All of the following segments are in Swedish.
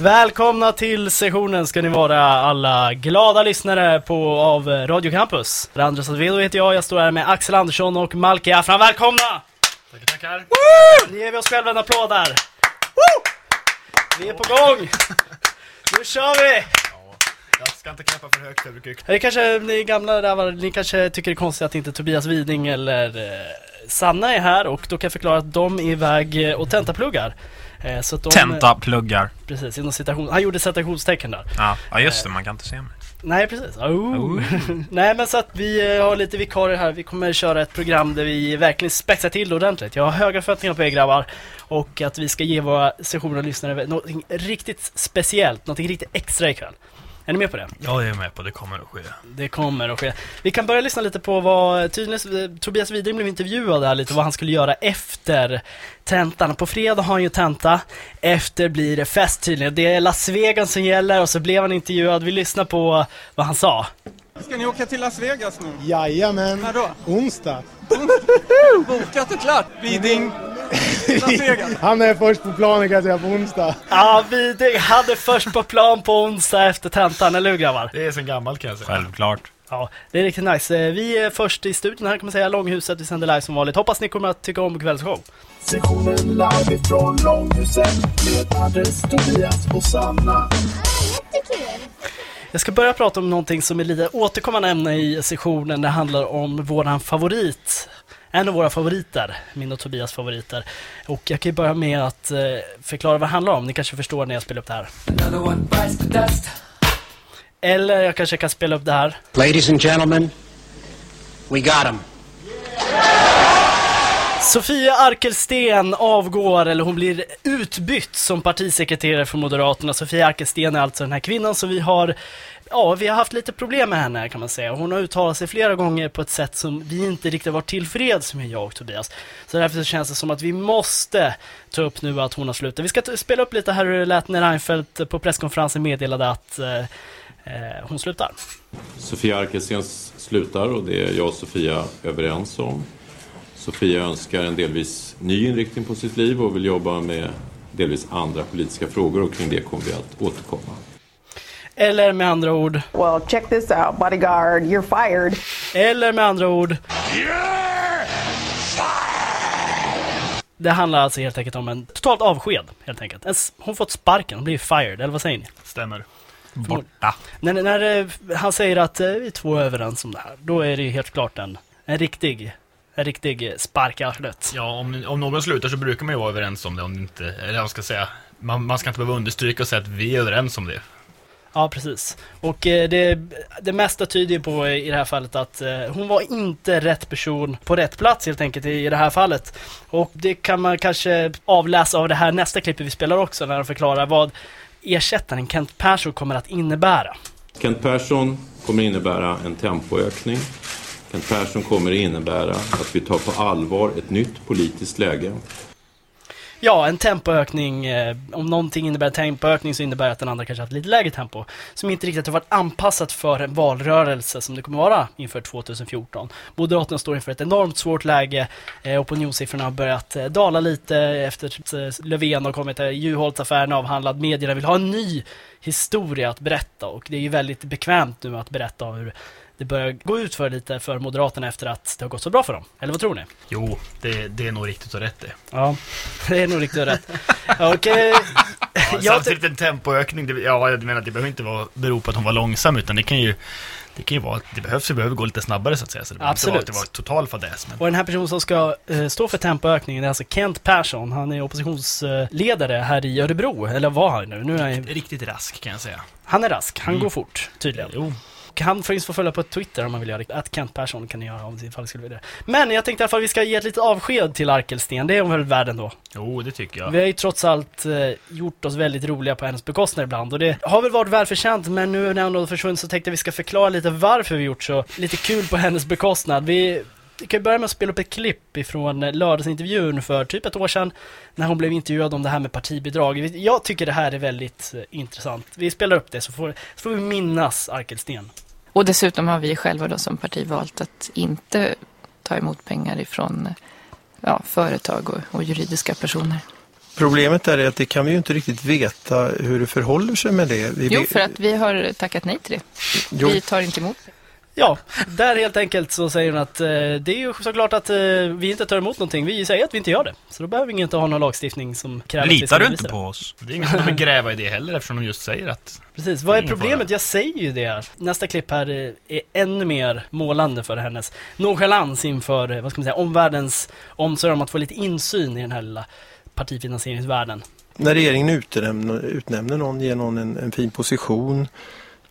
Välkomna till sessionen ska ni vara alla glada lyssnare på av Radio Campus. Andres Advedo heter jag, jag står här med Axel Andersson och Malki Afran. Välkomna! Tackar, tackar. Nu ger vi oss själva en applåd där. Woo! Vi är på gång! Nu kör vi! Jag ska inte knäppa för högt, jag brukar. Det kanske ni gamla rävar, ni kanske tycker det är konstigt att inte Tobias Widing eller eh, Sanna är här och då kan jag förklara att de är iväg och tentapluggar. Eh, så de, Tentapluggar. Precis, inom citation, han gjorde citationstecken där. Ja, ja just det, man kan inte se mig. Nej precis. Oh. Oh. Nej men så att vi eh, har lite vikarier här. Vi kommer köra ett program där vi verkligen spexar till ordentligt. Jag har höga förväntningar på er grabbar. Och att vi ska ge våra sessioner och lyssnare något riktigt speciellt, något riktigt extra ikväll. Är ni med på det? Jag är med på det kommer att ske. Det kommer att ske. Vi kan börja lyssna lite på vad tydligen Tobias Widring blev intervjuad här lite, vad han skulle göra efter tentan. På fredag har han ju tenta, efter blir det fest tydligen. Det är Las Vegas som gäller och så blev han intervjuad. Vi lyssnar på vad han sa. Ska ni åka till Las Vegas nu? Jajamän. När då? Onsdag. Bokat och klart. Widing. Han är först på planen kan jag säga på onsdag. Ja, Widring hade först på plan på onsdag efter tentan, eller hur grabbar? Det är sen gammalt kan jag säga. Självklart. Ja, det är riktigt nice. Eh, Vi är först i studion här kan man säga, Långhuset. Vi sänder live som vanligt. Hoppas ni kommer att tycka om kvällens show. Sessionen live ifrån Långhuset med Anders, Tobias och Sanna. Jag ska börja prata om någonting som är lite återkommande ämne i sessionen. Det handlar om våran favorit. En av våra favoriter, min och Tobias favoriter. Och jag kan ju börja med att eh, förklara vad det handlar om. Ni kanske förstår när jag spelar upp det här. Eller jag kanske kan spela upp det här. Ladies and gentlemen, we got him. Sofia Arkelsten avgår, eller hon blir utbytt som partisekreterare för Moderaterna. Sofia Arkelsten är alltså den här kvinnan som vi har Ja, vi har haft lite problem med henne kan man säga. Hon har uttalat sig flera gånger på ett sätt som vi inte riktigt varit tillfreds med, jag och Tobias. Så därför så känns det som att vi måste ta upp nu att hon har slutat. Vi ska spela upp lite här hur det lät när Reinfeldt på presskonferensen meddelade att eh, eh hon slutar. Sofia Arkelsten slutar och det är jag och Sofia överens om. Sofia önskar en delvis ny inriktning på sitt liv och vill jobba med delvis andra politiska frågor och kring det kommer vi att återkomma. Eller med andra ord, Well, check this out, bodyguard. You're fired. Eller med andra ord... Det handlar alltså helt enkelt om en totalt avsked, helt enkelt. Hon fått sparken, hon blir fired, eller vad säger ni? Stämmer. Borta. När, när eh, han säger att eh, vi två är överens om det här, då är det ju helt klart en, en riktig, riktig spark i arslet. Ja, om, om någon slutar så brukar man ju vara överens om det, om det inte... Eller jag ska säga, man, man ska inte behöva understryka och säga att vi är överens om det. Ja, precis. Och eh, det, det mesta tyder på i det här fallet att eh, hon var inte rätt person på rätt plats helt enkelt i, i det här fallet. Och det kan man kanske avläsa av det här nästa klippet vi spelar också när de förklarar vad ersättaren Kent Persson kommer att innebära. Kent Persson kommer innebära en tempoökning. Kent Persson kommer innebära att vi tar på allvar ett nytt politiskt läge. Ja, en tempoökning. Eh, om någonting innebär en tempoökning så innebär det att den andra kanske haft lite lägre tempo. Som inte riktigt har varit anpassat för en valrörelse som det kommer vara inför 2014. Moderaterna står inför ett enormt svårt läge. Eh, opinionssiffrorna har börjat eh, dala lite efter att Löfven har kommit. Juholtsaffären avhandlad. Medierna vill ha en ny historia att berätta och det är ju väldigt bekvämt nu att berätta hur det börjar gå ut för lite för Moderaterna efter att det har gått så bra för dem. Eller vad tror ni? Jo, det, det är nog riktigt och rätt det. Ja, det är nog riktigt rätt. Och, eh, Ja, samtidigt en tempoökning, det, ja jag menar det behöver inte vara, bero på att hon var långsam utan det kan ju det kan ju vara att det behövs, det behöver gå lite snabbare så att säga. Så det behöver inte vara Absolut. att det var total fadäs. Men Och den här personen som ska eh, stå för tempoökningen är alltså Kent Persson. Han är oppositionsledare här i Örebro, eller var han nu? nu är han, riktigt rask kan jag säga. han är rask, han Mm. går fort tydligen. Jo. Och han finns få följa på Twitter om man vill göra det. Att Kent Persson kan ni göra om ifall det skulle vilja det. Men jag tänkte i alla fall att vi ska ge ett litet avsked till Arkelsten. Det är väl värd ändå. Jo, det tycker jag. Vi har ju trots allt eh, gjort oss väldigt roliga på hennes bekostnad ibland och det har väl varit välförtjänt men nu när hon har försvunnit så tänkte jag vi ska förklara lite varför vi gjort så lite kul på hennes bekostnad. Vi, vi kan börja med att spela upp ett klipp ifrån eh, lördagsintervjun för typ ett år sedan när hon blev intervjuad om det här med partibidrag. Jag tycker det här är väldigt eh, intressant. Vi spelar upp det så får, så får vi minnas Arkelsten. Och dessutom har vi själva då som parti valt att inte ta emot pengar ifrån ja, företag och, och juridiska personer. Problemet är att det kan vi ju inte riktigt veta hur det förhåller sig med det. Vi Jo, för att vi har tackat nej till det. Jo. Vi tar inte emot. Ja, där helt enkelt så säger hon att eh, det är ju såklart att eh, vi inte tar emot någonting. Vi säger att vi inte gör det. Så då behöver vi inte ha någon lagstiftning som kräver att vi ska Litar du bevisa inte det. på oss? Det är ingen som kommer gräva i det heller eftersom de just säger att... Precis, vad är Ingen problemet? fara. Jag säger ju det. Nästa klipp här är, är ännu mer målande för hennes nonchalans inför, eh, vad ska man säga, omvärldens omsorg om att få lite insyn i den här lilla partifinansieringsvärlden. När regeringen utnämner, utnämner någon, ger någon en, en fin position.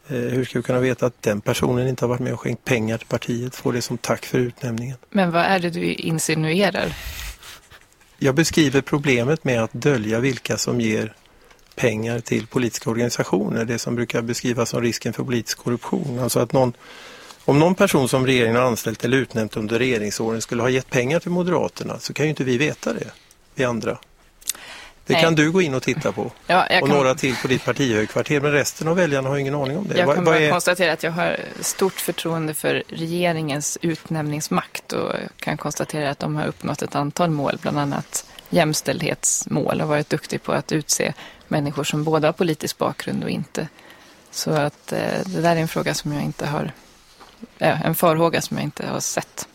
Eh, hur ska vi kunna veta att den personen inte har varit med och skänkt pengar till partiet? Får det som tack för utnämningen. Men vad är det du insinuerar? Jag beskriver problemet med att dölja vilka som ger pengar till politiska organisationer. Det som brukar beskrivas som risken för politisk korruption. Alltså att någon, om någon person som regeringen har anställt eller utnämnt under regeringsåren skulle ha gett pengar till Moderaterna så kan ju inte vi veta det, vi andra. Det Nej. kan du gå in och titta på. Ja, jag och kan- några till på ditt partihögkvarter, men resten av väljarna har ingen aning om det. Jag kan bara är- konstatera att jag har stort förtroende för regeringens utnämningsmakt och kan konstatera att de har uppnått ett antal mål, bland annat jämställdhetsmål och varit duktig på att utse människor som både har politisk bakgrund och inte. Så att eh, det där är en fråga som jag inte har, eh, en farhåga som jag inte har sett.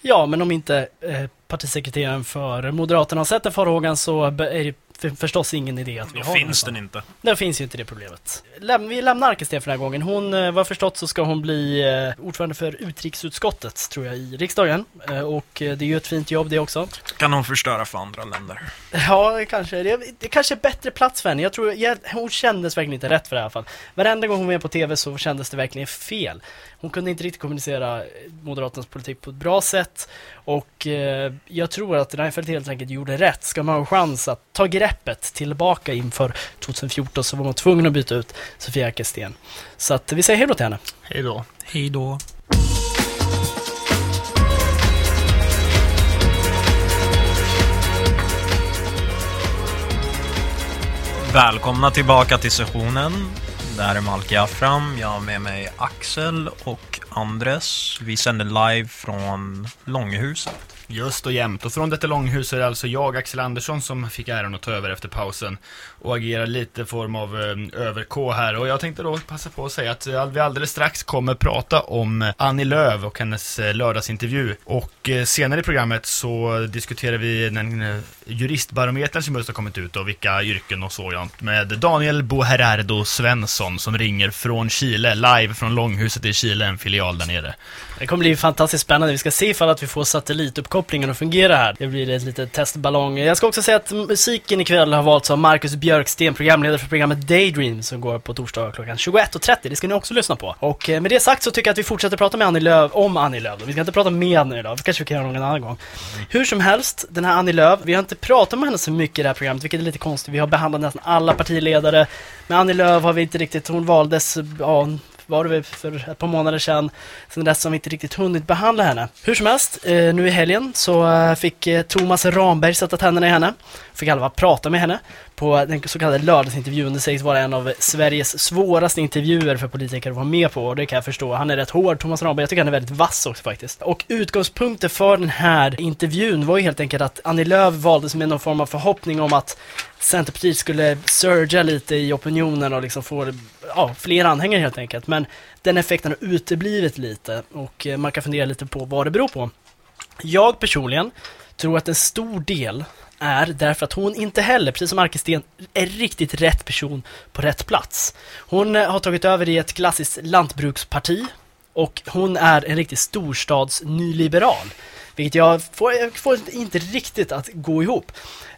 Ja, men om inte eh, partisekreteraren för Moderaterna har sett den farhågan så är det för, förstås ingen idé att vi Då har finns den. den inte. Där finns ju inte det problemet. Läm vi lämnar Arkesten för den här gången. Hon, eh, vad jag förstått så ska hon bli eh, ordförande för utrikesutskottet, tror jag, i riksdagen. Eh, och det är ju ett fint jobb det också. Kan de förstöra för andra länder? Ja, kanske. Det, det kanske är bättre plats för henne. Jag tror, jag, hon kändes verkligen inte rätt för det alla fall. Varenda gång hon var med på TV så kändes det verkligen fel. Hon kunde inte riktigt kommunicera Moderaternas politik på ett bra sätt. Och eh, jag tror att Reinfeldt helt enkelt gjorde rätt. Ska man ha en chans att ta greppet tillbaka inför 2014 så var man tvungen att byta ut Sofia Arkelsten. Så att vi säger hej då till henne. Hej då. Hej då. Välkomna tillbaka till sessionen. Det här är Malki Afram. Jag har med mig Axel och Andres. Vi sänder live från Långhuset. Just och jämt. Och från detta långhus är det alltså jag, Axel Andersson, som fick äran att ta över efter pausen och agera lite form av eh, över-K här. Och jag tänkte då passa på att säga att eh, vi alldeles strax kommer prata om Annie Lööf och hennes eh, lördagsintervju. Och senare i programmet så diskuterar vi den juristbarometern som just har kommit ut och vilka yrken och sådant med Daniel Boherardo Svensson som ringer från Chile, live från Långhuset i Chile, en filial där nere. Det kommer bli fantastiskt spännande. Vi ska se ifall att vi får satellituppkopplingen att fungera här. Det blir ett litet testballong. Jag ska också säga att musiken ikväll har valts av Marcus Björksten, programledare för programmet Daydream som går på torsdag klockan 21.30. Det ska ni också lyssna på. Och eh, med det sagt så tycker jag att vi fortsätter prata med Annie Lööf om Annie Lööf. Vi ska inte prata med Annie Lööf, det kanske vi kan göra någon annan gång. Hur som helst, den här Annie Lööf, vi har inte pratat med henne så mycket i det här programmet, vilket är lite konstigt. Vi har behandlat nästan alla partiledare. Med Annie Lööf har vi inte riktigt, hon valdes, ja, var det väl för ett par månader sedan. Sen dess har vi inte riktigt hunnit behandla henne. Hur som helst, eh, nu i helgen så eh, fick eh, Thomas Ramberg sätta tänderna i henne. Fick alla prata med henne på den så kallade lördagsintervjun. Det sägs vara en av Sveriges svåraste intervjuer för politiker att vara med på och det kan jag förstå. Han är rätt hård, Thomas Ramberg. Jag tycker han är väldigt vass också faktiskt. Och utgångspunkten för den här intervjun var ju helt enkelt att Annie Lööf valdes med någon form av förhoppning om att Centerpartiet skulle surga lite i opinionen och liksom få ja, fler anhängare helt enkelt. Men den effekten har uteblivit lite och eh, man kan fundera lite på vad det beror på. Jag personligen tror att en stor del är därför att hon inte heller, precis som Arkesten, är riktigt rätt person på rätt plats. Hon eh, har tagit över i ett klassiskt lantbruksparti och hon är en riktig storstadsnyliberal. Vilket jag får, jag får inte riktigt att gå ihop.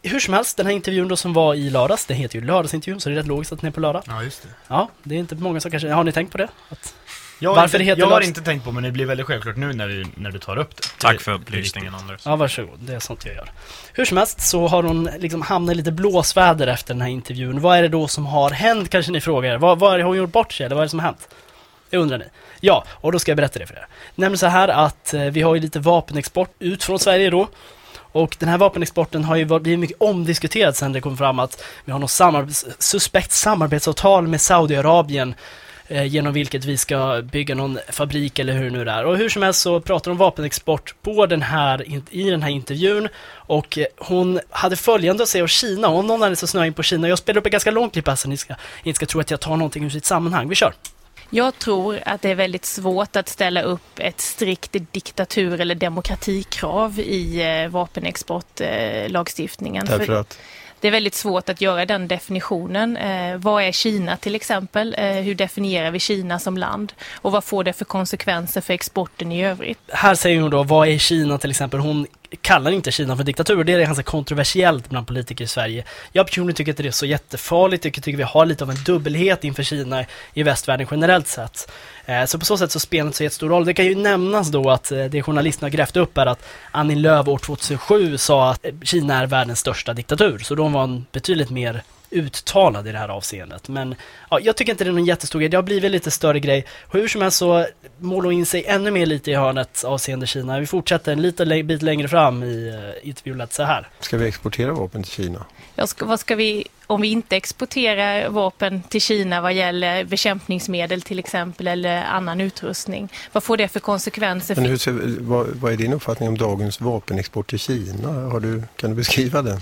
Hur som helst, den här intervjun då som var i lördags, den heter ju lördagsintervjun så det är rätt logiskt att den är på lördag. Ja, just det. Ja, det är inte många som kanske, har ni tänkt på det? Att, Jag har, varför inte, det heter jag har lördags- inte tänkt på men det blir väldigt självklart nu när du, när du tar upp det. Tack för upplysningen. Anders. Ja, varsågod. Det är sånt jag gör. Hur som helst så har hon liksom hamnat i lite blåsväder efter den här intervjun. Vad är det då som har hänt kanske ni frågar? Vad, vad är det, har hon gjort bort sig eller vad är det som har hänt? Det undrar ni. Ja, och då ska jag berätta det för er. Nämligen så här att eh, vi har ju lite vapenexport ut från Sverige då. Och den här vapenexporten har ju blivit mycket omdiskuterad sen det kom fram att vi har något samarbets, suspekt samarbetsavtal med Saudiarabien eh, genom vilket vi ska bygga någon fabrik eller hur det nu är. Och hur som helst så pratar de om vapenexport på den här, i den här intervjun och eh, hon hade följande att säga om Kina och någon hade så snöa in på Kina. Jag spelar upp ett ganska långt klipp här så ni ska, inte ska tro att jag tar någonting ur sitt sammanhang. Vi kör! Jag tror att det är väldigt svårt att ställa upp ett strikt diktatur eller demokratikrav i eh, vapenexportlagstiftningen. Därför att? Det är väldigt svårt att göra den definitionen. Eh, vad är Kina till exempel? Eh, hur definierar vi Kina som land? Och vad får det för konsekvenser för exporten i övrigt? Här säger hon då, vad är Kina till exempel? Hon kallar inte Kina för diktatur. Det är ganska kontroversiellt bland politiker i Sverige. Jag personligen tycker inte det är så jättefarligt. Jag tycker vi har lite av en dubbelhet inför Kina i västvärlden generellt sett. Eh, så på så sätt så spelar det inte så jättestor roll. Det kan ju nämnas då att eh, det journalisterna har grävt upp är att Annie Lööf år 2007 sa att eh, Kina är världens största diktatur. Så då var hon betydligt mer uttalad i det här avseendet. Men ja, jag tycker inte det är någon jättestor grej. Det har blivit lite större grej. Hur som helst så målar in sig ännu mer lite i hörnet avseende Kina. Vi fortsätter en liten bit längre fram i uh, intervjun så här. Ska vi exportera vapen till Kina? Ja, ska, vad ska vi, om vi inte exporterar vapen till Kina vad gäller bekämpningsmedel till exempel eller annan utrustning, vad får det för konsekvenser? Men hur, vad, vad är din uppfattning om dagens vapenexport till Kina? Har du, kan du beskriva den?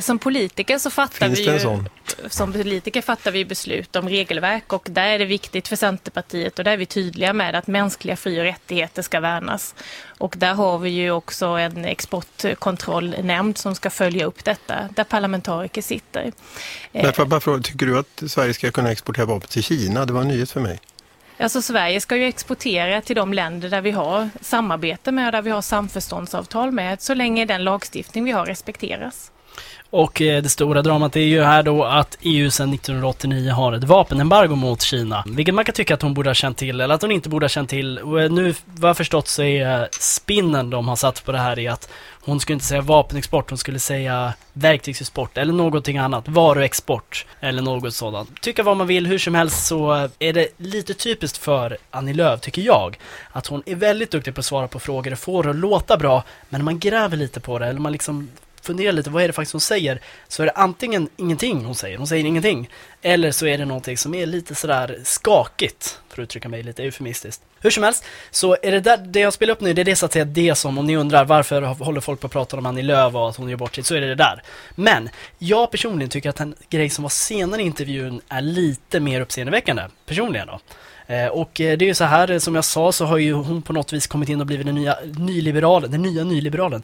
Som politiker så fattar Finns vi ju, som politiker fattar vi beslut om regelverk och där är det viktigt för Centerpartiet och där är vi tydliga med att mänskliga fri och rättigheter ska värnas. Och där har vi ju också en exportkontrollnämnd som ska följa upp detta, där parlamentariker sitter. Men bara fråga, tycker du att Sverige ska kunna exportera vapen till Kina? Det var en nyhet för mig. Alltså Sverige ska ju exportera till de länder där vi har samarbete med och där vi har samförståndsavtal med så länge den lagstiftning vi har respekteras. Och eh, det stora dramat är ju här då att EU sedan 1989 har ett vapenembargo mot Kina. Vilket man kan tycka att hon borde ha känt till, eller att hon inte borde ha känt till. Och eh, nu, vad jag förstått så är eh, spinnen de har satt på det här är att hon skulle inte säga vapenexport, hon skulle säga verktygsexport eller någonting annat. Varuexport eller något sådant. Tycka vad man vill, hur som helst så eh, är det lite typiskt för Annie Lööf, tycker jag. Att hon är väldigt duktig på att svara på frågor och får det att låta bra. Men när man gräver lite på det, eller man liksom funderar lite, vad är det faktiskt hon säger? Så är det antingen ingenting hon säger, hon säger ingenting. Eller så är det någonting som är lite sådär skakigt, för att uttrycka mig lite eufemistiskt. Hur som helst, så är det där, det jag spelar upp nu, det är det så att säga det som, om ni undrar varför håller folk på att prata om Annie Lööf och att hon gör bort sig, så är det det där. Men, jag personligen tycker att den grej som var senare i intervjun är lite mer uppseendeväckande, personligen då. Eh, och eh, det är ju så här, eh, som jag sa så har ju hon på något vis kommit in och blivit den nya nyliberalen, den nya nyliberalen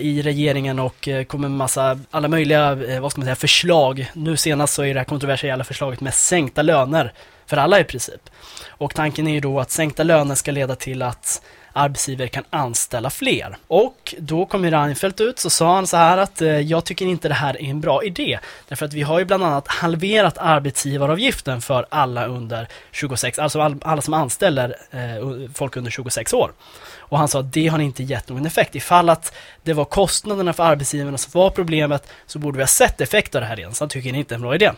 i regeringen och kommer med massa, alla möjliga, vad ska man säga, förslag. Nu senast så är det här kontroversiella förslaget med sänkta löner för alla i princip. Och tanken är ju då att sänkta löner ska leda till att arbetsgivare kan anställa fler. Och då kom ju Reinfeldt ut så sa han så här att eh, jag tycker inte det här är en bra idé. Därför att vi har ju bland annat halverat arbetsgivaravgiften för alla under 26, alltså alla som anställer eh, folk under 26 år. Och han sa att det har inte gett någon effekt. Ifall att det var kostnaderna för arbetsgivarna som var problemet så borde vi ha sett effekt av det här redan. Så han tycker inte det är en bra idé.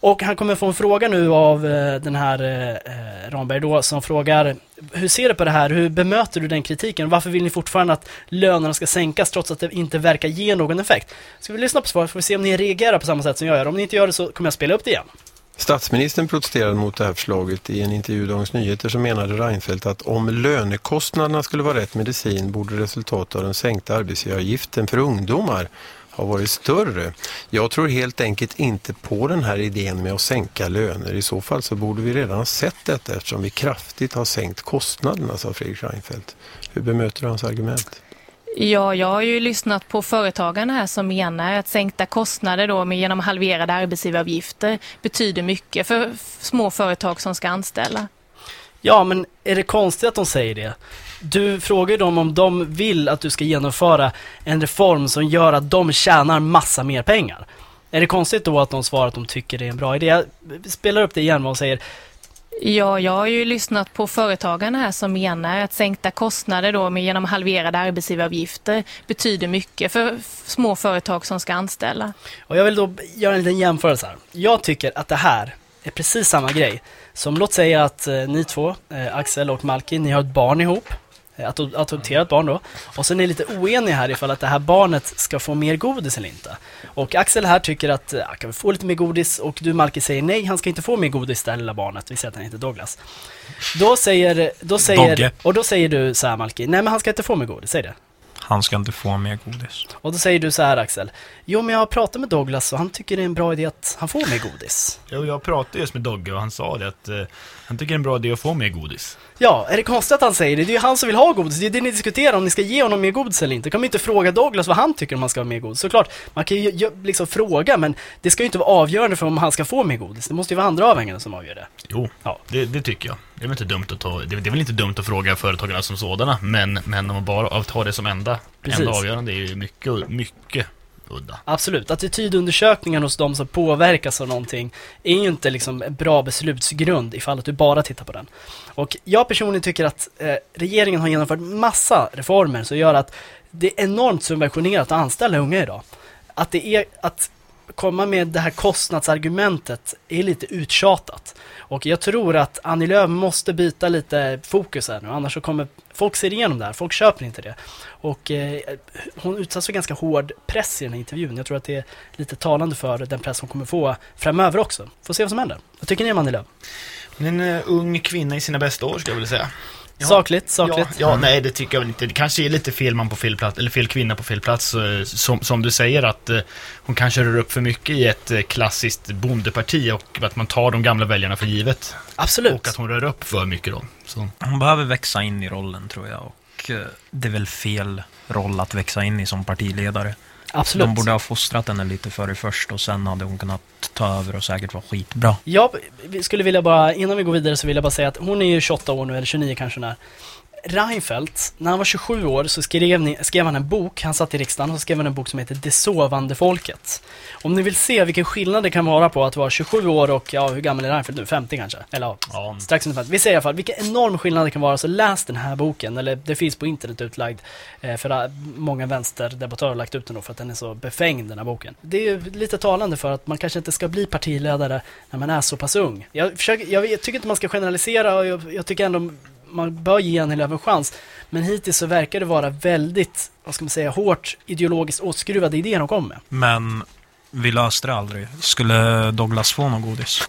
Och han kommer få en fråga nu av eh, den här eh, eh, Ramberg då som frågar Hur ser du på det här? Hur bemöter du den kritiken? Varför vill ni fortfarande att lönerna ska sänkas trots att det inte verkar ge någon effekt? Ska vi lyssna på svaret får vi se om ni reagerar på samma sätt som jag gör. Om ni inte gör det så kommer jag spela upp det igen. Statsministern protesterade mot det här förslaget i en intervju i Dagens Nyheter så menade Reinfeldt att om lönekostnaderna skulle vara rätt medicin borde resultatet av den sänkta arbetsgivaravgiften för ungdomar har varit större. Jag tror helt enkelt inte på den här idén med att sänka löner. I så fall så borde vi redan ha sett detta eftersom vi kraftigt har sänkt kostnaderna, sa Fredrik Reinfeldt. Hur bemöter du hans argument? Ja, jag har ju lyssnat på företagarna här som menar att sänkta kostnader då med genom halverade arbetsgivaravgifter betyder mycket för små företag som ska anställa. Ja, men är det konstigt att de säger det? Du frågar dem om de vill att du ska genomföra en reform som gör att de tjänar massa mer pengar. Är det konstigt då att de svarar att de tycker det är en bra idé? Jag spelar upp det igen och säger Ja, jag har ju lyssnat på företagarna här som menar att sänkta kostnader då med genom halverade arbetsgivaravgifter betyder mycket för små företag som ska anställa. Och jag vill då göra en liten jämförelse här. Jag tycker att det här är precis samma grej som låt säga att eh, ni två, eh, Axel och Malki, ni har ett barn ihop. Eh, att adoptera ett barn då. Och sen är lite oeniga här ifall att det här barnet ska få mer godis eller inte. Och Axel här tycker att eh, han kan vi få lite mer godis och du Malki säger nej, han ska inte få mer godis det här lilla barnet. Vi säger att han heter Douglas. Då säger, då säger, Dogge. och då säger du så här Malki, nej men han ska inte få mer godis, säg det. Han ska inte få mer godis. Och då säger du så här Axel, jo men jag har pratat med Douglas och han tycker det är en bra idé att han får mer godis. Jo, jag pratade just med Dogge och han sa det att eh, han tycker det är en bra idé att få mer godis. Ja, är det konstigt att han säger det? Det är ju han som vill ha godis, det är det ni diskuterar om ni ska ge honom mer godis eller inte. Kan man inte fråga Douglas vad han tycker om han ska ha mer godis. Såklart, man kan ju liksom fråga men det ska ju inte vara avgörande för om han ska få mer godis. Det måste ju vara andra avväganden som avgör det. Jo, Ja. det, det tycker jag. Det är väl inte dumt att ta, det, det är väl inte dumt att fråga företagarna som sådana, men, men om man bara att ta det som enda, Precis. enda avgörande är ju mycket, mycket udda. Absolut, attitydundersökningar hos de som påverkas av någonting är ju inte liksom en bra beslutsgrund ifall att du bara tittar på den. Och jag personligen tycker att eh, regeringen har genomfört massa reformer som gör att det är enormt subventionerat att anställa unga idag. Att det är att komma med det här kostnadsargumentet är lite uttjatat. Och jag tror att Annie Lööf måste byta lite fokus här nu, annars så kommer folk se igenom det här, folk köper inte det. Och eh, hon utsätts för ganska hård press i den här intervjun. Jag tror att det är lite talande för den press hon kommer få framöver också. Får se vad som händer. Vad tycker ni om Annie Lööf? Hon är en eh, ung kvinna i sina bästa år, ska jag vilja säga. Ja. Sakligt, sakligt. Ja, ja, nej det tycker jag inte. Det kanske är lite fel man på fel plats, eller fel kvinna på fel plats. eh, Som, som du säger att eh, hon kanske rör upp för mycket i ett eh, klassiskt bondeparti och att man tar de gamla väljarna för givet. Absolut. Och att hon rör upp för mycket då. Så. Hon behöver växa in i rollen tror jag. Och det är väl fel roll att växa in i som partiledare. Absolut. De borde ha fostrat henne lite före först och sen hade hon kunnat ta över och säkert vara skitbra. Jag skulle vilja bara, innan vi går vidare så vill jag bara säga att hon är ju 28 år nu, eller 29 kanske när. Reinfeldt, när han var 27 år så skrev, ni, skrev han en bok, han satt i riksdagen, och så skrev han en bok som heter Det sovande folket. Om ni vill se vilken skillnad det kan vara på att vara 27 år och, ja hur gammal är Reinfeldt nu? 50 kanske? Eller ja, strax under 50. Vi säger i alla fall, vilken enorm skillnad det kan vara, så läs den här boken, eller det finns på internet utlagd, eh, för många vänsterdebattörer har lagt ut den då för att den är så befängd den här boken. Det är ju lite talande för att man kanske inte ska bli partiledare när man är så pass ung. Jag, försöker, jag, jag tycker inte man ska generalisera och jag, jag tycker ändå man bör ge Annie Lööf en chans. Men hittills så verkar det vara väldigt, vad ska man säga, hårt ideologiskt åtskruvade idéer de kommer med. Men vi löste det aldrig. Skulle Douglas få någon godis?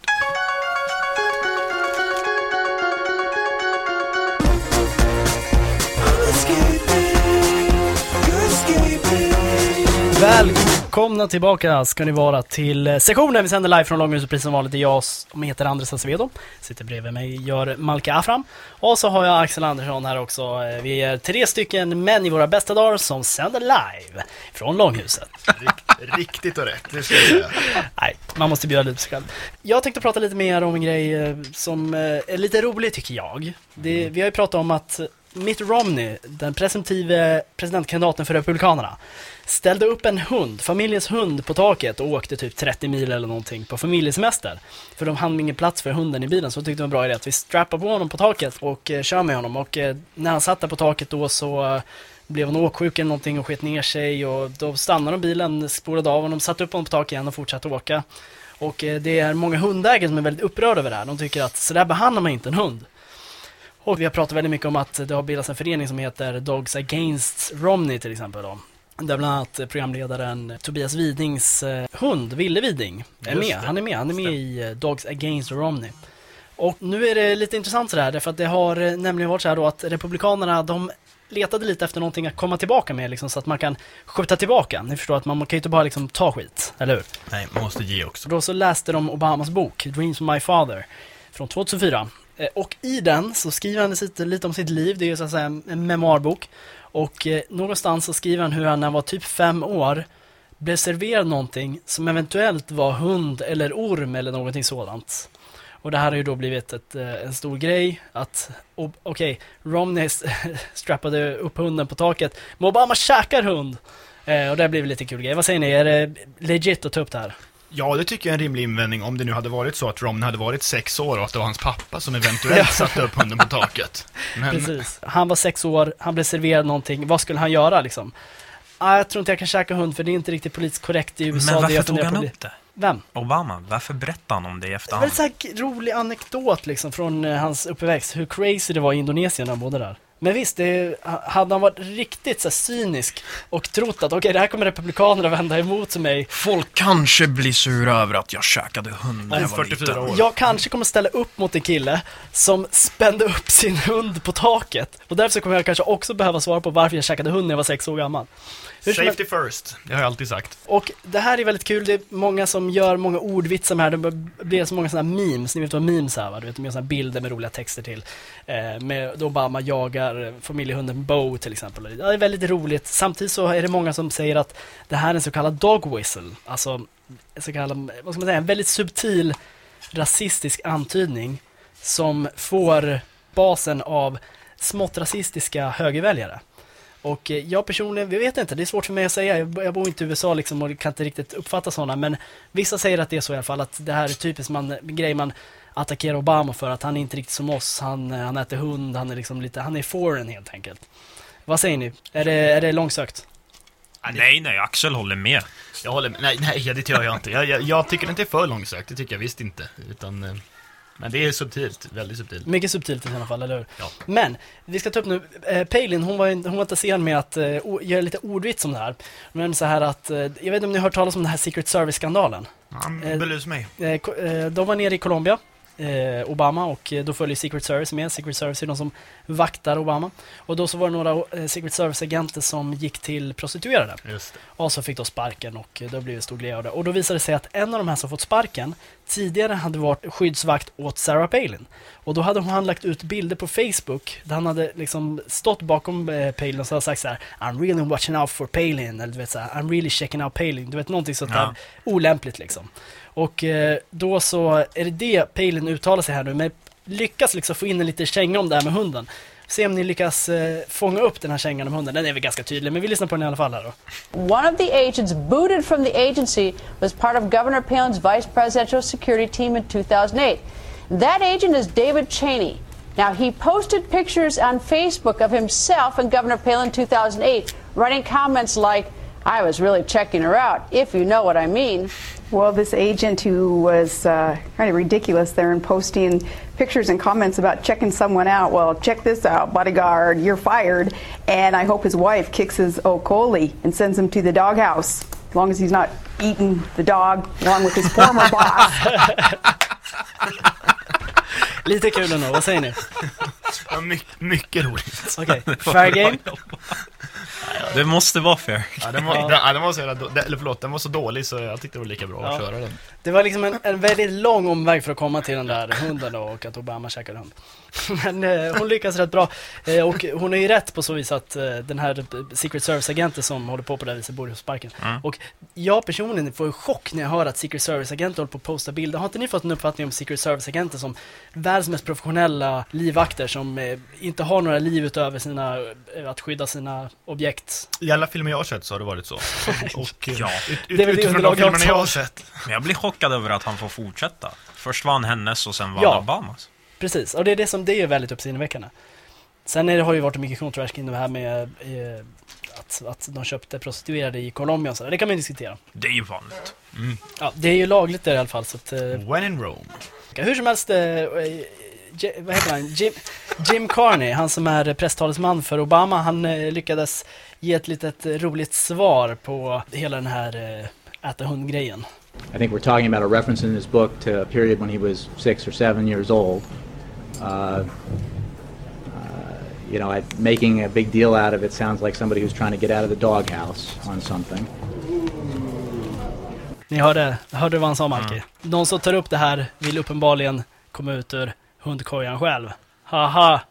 Välkomna tillbaka ska ni vara till eh, sektionen. Vi sänder live från Långhuset precis som vanligt. Det är jag som heter Andres Acevedo. Sitter bredvid mig gör Malka Afram. Och så har jag Axel Andersson här också. Eh, Vi är tre stycken män i våra bästa dagar som sänder live från Långhuset. Riktigt och rätt, det ska jag säga. Nej, man måste bjuda lite på sig själv. Jag tänkte prata lite mer om en grej eh, som är lite rolig tycker jag. Det, vi har ju pratat om att mitt Romney, den presumtive presidentkandidaten för Republikanerna, ställde upp en hund, familjens hund, på taket och åkte typ 30 mil eller någonting på familjesemester. För de hann ingen plats för hunden i bilen, så de tyckte det var en bra idé att vi strappar på honom på taket och eh, kör med honom. Och eh, när han satt där på taket då så eh, blev han åksjuk eller någonting och sket ner sig och då stannade de bilen, spolade av honom, satte upp honom på taket igen och fortsatte åka. Och eh, det är många hundägare som är väldigt upprörda över det här. De tycker att så där behandlar man inte en hund. Och vi har pratat väldigt mycket om att det har bildats en förening som heter Dogs Against Romney till exempel då. Där bland annat programledaren Tobias Widings eh, hund, Ville Widing, är Just med. det. Han är med. Han är med i eh, Dogs Against Romney. Och nu är det lite intressant sådär, därför att det har eh, nämligen varit så här då att Republikanerna, de letade lite efter någonting att komma tillbaka med liksom, så att man kan skjuta tillbaka. Ni förstår att man, man kan ju inte bara liksom ta skit, eller hur? Nej, man måste ge också. Så då så läste de Obamas bok, Dreams of My Father, från 2004. Eh, och i den så skriver han lite, lite om sitt liv, det är ju så att säga en memoarbok. Och eh, någonstans så skriver han hur han när han var typ fem år blev serverad någonting som eventuellt var hund eller orm eller någonting sådant. Och det här har ju då blivit ett, eh, en stor grej att, okej, okej, Romney strappade upp hunden på taket, men Obama käkar hund! Eh, och det blev lite kul grej. Vad säger ni, är det legit att ta upp det här? Ja, det tycker jag är en rimlig invändning om det nu hade varit så att Romney hade varit sex år och att det var hans pappa som eventuellt satte upp hunden på taket. Men, Precis. Han var sex år, han blev serverad någonting, vad skulle han göra liksom? Ah, jag tror inte jag kan käka hund för det är inte riktigt politiskt korrekt i USA. Men det jag varför tog han på upp det? Vem? Obama, varför berättade han om det i Det är efterhand? väl så här rolig anekdot liksom från eh, hans uppväxt, hur crazy det var i Indonesien när han bodde där. Men visst, det, hade han varit riktigt så cynisk och trott att okej, det här kommer republikanerna vända emot mig. Folk kanske blir sura över att jag käkade hund när jag var liten. Jag kanske kommer ställa upp mot en kille som spände upp sin hund på taket. Och därför kommer jag kanske också behöva svara på varför jag käkade hund när jag var sex år gammal. Safety first, det har jag alltid sagt. Och det här är väldigt kul, det är många som gör många ordvitsar med det här, det blir så många sådana memes, ni vet vad memes är va? Du vet, de gör sådana bilder med roliga texter till. Eh, med Obama jagar familjehunden Bo till exempel. Det är väldigt roligt. Samtidigt så är det många som säger att det här är en så kallad dog whistle, alltså så kallad, vad ska man säga, en väldigt subtil rasistisk antydning som får basen av smått rasistiska högerväljare. Och eh, jag personligen, vi vet inte, det är svårt för mig att säga. Jag bor inte i USA liksom och kan inte riktigt uppfatta sådana, men vissa säger att det är så i alla fall, att det här är typiskt man, grej man attackerar Obama för, att han är inte riktigt som oss, han, eh, han äter hund, han är liksom lite, han är foreign helt enkelt. Vad säger ni? Är det, är det långsökt? Ah, nej, nej, Axel håller med. Jag håller med. Nej, nej, det gör jag inte. Jag, jag, jag tycker inte det är för långsökt, det tycker jag visst inte. Utan, eh, men det är subtilt, väldigt subtilt. Mycket subtilt i alla fall, eller hur? Ja. Men, vi ska ta upp nu, eh, Palin, hon var, hon var inte sen med att eh, göra lite ordvits om det här. Men så här att, eh, jag vet inte om ni har hört talas om den här Secret Service-skandalen? Ja, belys mig. Eh, eh, de var nere i Colombia, eh, Obama, och eh, då följer Secret Service med. Secret Service är de som vaktar Obama. Och då så var det några eh, Secret Service-agenter som gick till prostituerade. Och så fick de sparken och eh, då blev det stor grej av det. Och då visade det sig att en av de här som fått sparken tidigare hade varit skyddsvakt åt Sarah Palin. Och då hade hon lagt ut bilder på Facebook där han hade liksom stått bakom eh, Palin och så hade sagt så här I'm really watching out for Palin, eller du vet så här, I'm really checking out Palin. Du vet någonting sånt där Ja. olämpligt liksom. Och eh, då så är det det Palin uttalar sig här nu, men lyckas liksom få in en liten känga om det här med hunden. Se om ni lyckas eh, fånga upp den här kängan om hunden. Den är väl ganska tydlig, men vi lyssnar på den i alla fall här då. One of the agents booted from the agency was part of Governor Palin's vice presidential security team in 2008. That agent is David Cheney. Now, he posted pictures on Facebook of himself and Governor Palin 2008, writing comments like, I was really checking her out, if you know what I mean. Well, this agent who was uh, kind of ridiculous there and posting pictures and comments about checking someone out. Well, check this out, bodyguard, you're fired. And I hope his wife kicks his Okoli and sends him to the doghouse, as long as he's not eating the dog along with his former boss. Lite kul ändå, vad säger ni? Ja, my, mycket roligt. Okej, fair game? Det måste vara fair. Ja, den, var, Ja. den, den var så jävla eller förlåt, den var så dålig så jag tyckte det var lika bra att Ja. köra den. Det var liksom en, en väldigt lång omväg för att komma till den där hunden då, och att Obama käkade hund. Men eh, hon lyckas rätt bra. Eh, och hon är ju rätt på så vis att eh, den här Secret Service-agenten som håller på på det här viset borde få sparken. Mm. Och jag personligen får en chock när jag hör att Secret Service-agenter håller på att posta bilder. Har inte ni fått en uppfattning om Secret Service-agenter som världens mest professionella livvakter som eh, inte har några liv utöver sina, eh, att skydda sina objekt? I alla filmer jag har sett så har det varit så. Och Ja. ut, Det är väl ut, utifrån de jag filmerna jag har. sett. Men jag blir chockad över att han får fortsätta. Först var han hennes och sen var Ja. han Obamas. Precis, och det är det som det är väldigt uppseendeväckande. Sen är det, har ju varit mycket kontrovers kring det här med eh, att, att de köpte prostituerade i Colombia och sådär. Det kan man ju diskutera. Det är ju vanligt. Ja, det är ju lagligt där i alla fall. Så att, eh, When in Rome. hur som helst, eh, eh, J- vad heter han? Jim, Jim Carney, han som är presstalesman för Obama, han eh, lyckades ge ett litet eh, roligt svar på hela den här eh, äta hund-grejen. I think we're talking about a reference in this book to a period when he was six or seven years old. Uh, uh, you know, I, making a big deal out of it sounds like somebody who's trying to get out of the doghouse on something. Ni hörde, hörde vad han sa Malki? De som tar upp det här vill uppenbarligen komma ut ur hundkojan själv. Haha!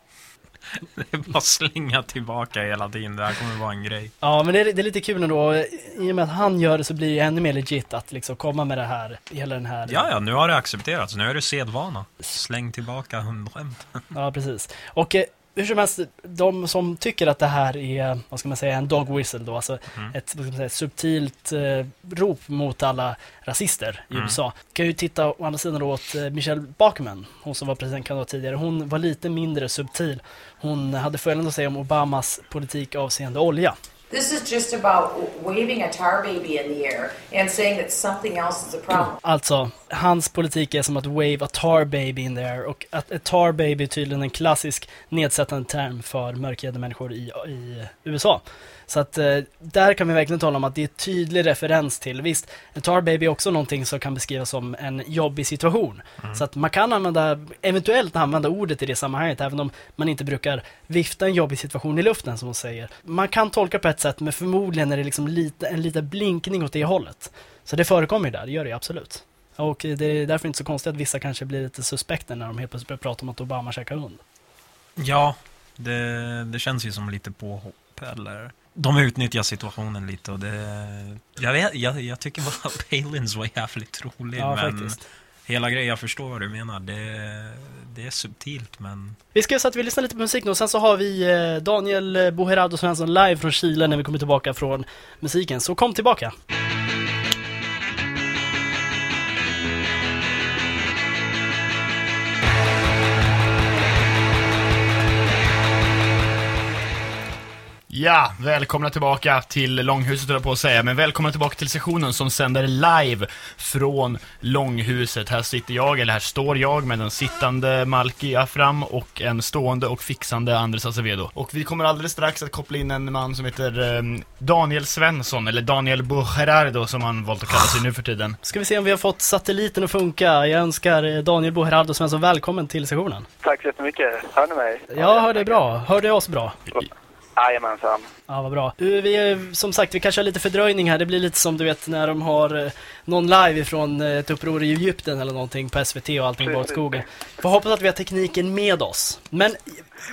Det är bara slänga tillbaka hela tiden. Det här kommer vara en grej. Ja, men det är, det är lite kul ändå. I och med att han gör det så blir det ännu mer legit att liksom komma med det här, hela den här... Ja, ja, nu har det accepterats. Nu är det sedvana. Släng tillbaka hundskämt. Ja, precis. Och eh, hur som helst, de som tycker att det här är, vad ska man säga, en dog whistle då, alltså Mm. ett säga, subtilt eh, rop mot alla rasister i Mm. USA. Kan ju titta å andra sidan då åt eh, Michelle Bachmann, hon som var presidentkandidat tidigare. Hon var lite mindre subtil. Hon hade följande att säga om Obamas politik avseende olja. This is just about waving a tar baby in the air and saying that something else is a problem. Alltså, hans politik är som att wave a tar baby in the air och att a tar baby är tydligen en klassisk nedsättande term för mörkhyade människor i, i USA. Så att eh, där kan vi verkligen tala om att det är tydlig referens till, visst, en tar baby är också någonting som kan beskrivas som en jobbig situation. Mm. Så att man kan använda, eventuellt använda ordet i det sammanhanget, även om man inte brukar vifta en jobbig situation i luften som hon säger. Man kan tolka på ett sätt, men förmodligen är det liksom lite, en liten blinkning åt det hållet. Så det förekommer ju där, det gör det ju absolut. Och det är därför inte så konstigt att vissa kanske blir lite suspekter när de helt plötsligt börjar prata om att Obama käkar hund. Ja, det, det känns ju som lite påhopp eller... De utnyttjar situationen lite och det... Jag, vet, jag, jag tycker bara Palins var jävligt rolig Ja, men... faktiskt. Hela grejen, jag förstår vad du menar. Det, det är subtilt men... Vi ska så att vi lyssnar lite på musik nu och sen så har vi eh, Daniel Boherado Svensson live från Chile när vi kommer tillbaka från musiken. Så kom tillbaka! Ja, välkomna tillbaka till Långhuset höll jag på att säga, men välkomna tillbaka till sessionen som sänder live från Långhuset. Här sitter jag, eller här står jag med en sittande Malki Afram och en stående och fixande Andres Acevedo. Och vi kommer alldeles strax att koppla in en man som heter eh, Daniel Svensson, eller Daniel Bogerardo som han valt att kalla sig nu för tiden. Ska vi se om vi har fått satelliten att funka. Jag önskar eh, Daniel Boherado Svensson välkommen till sessionen. Tack så jättemycket. Hör ni mig? Jag hör dig bra. Hör du oss bra? Jajamensan. Ja, vad bra. Eh, Vi är, som sagt, vi kanske har lite fördröjning här. Det blir lite som du vet när de har eh, någon live ifrån eh, ett uppror i Egypten eller någonting på SVT och allting bara åt skogen. Får hoppas att vi har tekniken med oss. Men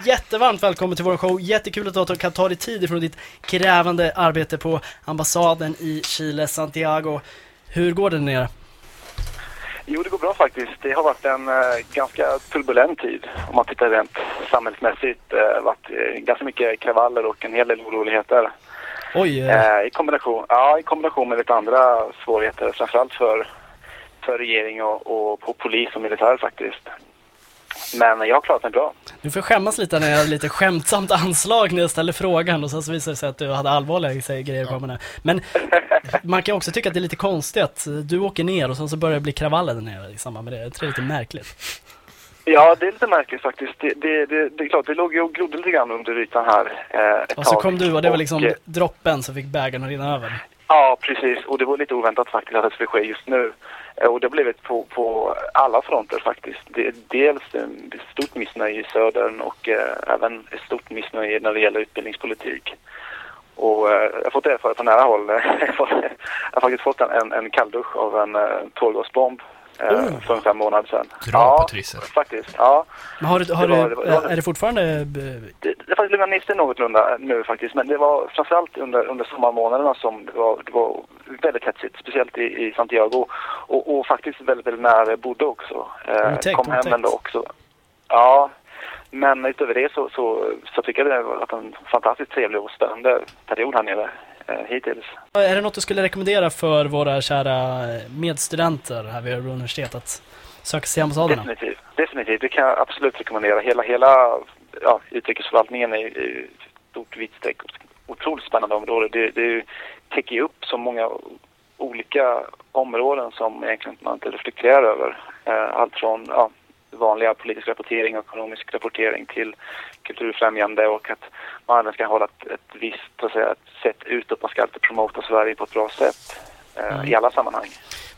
jättevarmt välkommen till vår show. Jättekul att du kan ta dig tid ifrån ditt krävande arbete på ambassaden i Chile, Santiago. Hur går det nere? Jo, det går bra faktiskt. Det har varit en eh, ganska turbulent tid om man tittar rent samhällsmässigt. Det har varit eh, ganska mycket kravaller och en hel del oroligheter. Oj! eh, Eh, i, kombination, ja, I kombination med lite andra svårigheter, framförallt för, för regering och, och på polis och militär faktiskt. Men jag har klarat mig bra. Du får skämmas lite när jag hade lite skämtsamt anslag när jag ställde frågan och sen så visade det sig att du hade allvarliga grejer komma med. Men man kan också tycka att det är lite konstigt att du åker ner och sen så börjar det bli kravaller där nere i samband med det. Det är lite märkligt. Ja, det är lite märkligt faktiskt. Det, det, det, det är klart, det låg ju och grodde lite grann under ytan här eh, ett Och så tag. kom du och det var Och, liksom eh, droppen som fick bägaren att rinna över. Ja, precis. Och det var lite oväntat faktiskt att det skulle ske just nu. Eh, och det har blivit på, på alla fronter faktiskt. Det är dels ett stort missnöje i södern och eh, även ett stort missnöje när det gäller utbildningspolitik. Och eh, jag har fått erfara på nära håll. Eh, jag har faktiskt fått en, en, kalldusch av en eh, tårgasbomb Oh. för ungefär en månad sedan. Dra ja, på Trisser. faktiskt. Ja. Men har du, har Det var- du, det var- är det fortfarande... eh, Det, det har faktiskt lugnat ner sig någorlunda nu faktiskt. Men det var framförallt under, under sommarmånaderna som det var, det var väldigt hetsigt. Speciellt i, i Santiago. Och, och faktiskt väldigt, väldigt nära jag bodde också. Eh, Otäckt, kom hem otäckt. ändå också. Ja, men utöver det så, så, så tycker jag det har varit en fantastiskt trevlig och spännande period här nere eh, hittills. Är det något du skulle rekommendera för våra kära medstudenter här vid Örebro universitet att söka sig till ambassaderna? Definitivt. Definitivt. Det kan jag absolut rekommendera. Hela, hela ja, utrikesförvaltningen är, ett stort vidsträckt och otroligt spännande område. Det, det täcker ju upp så många olika områden som egentligen man inte reflekterar över. Eh, allt från ja, vanliga politisk rapportering och ekonomisk rapportering till kulturfrämjande och att man även ska hålla ett, ett visst så att säga, ett sätt utåt. Man ska alltid promota Sverige på ett bra sätt eh, Mm. i alla sammanhang.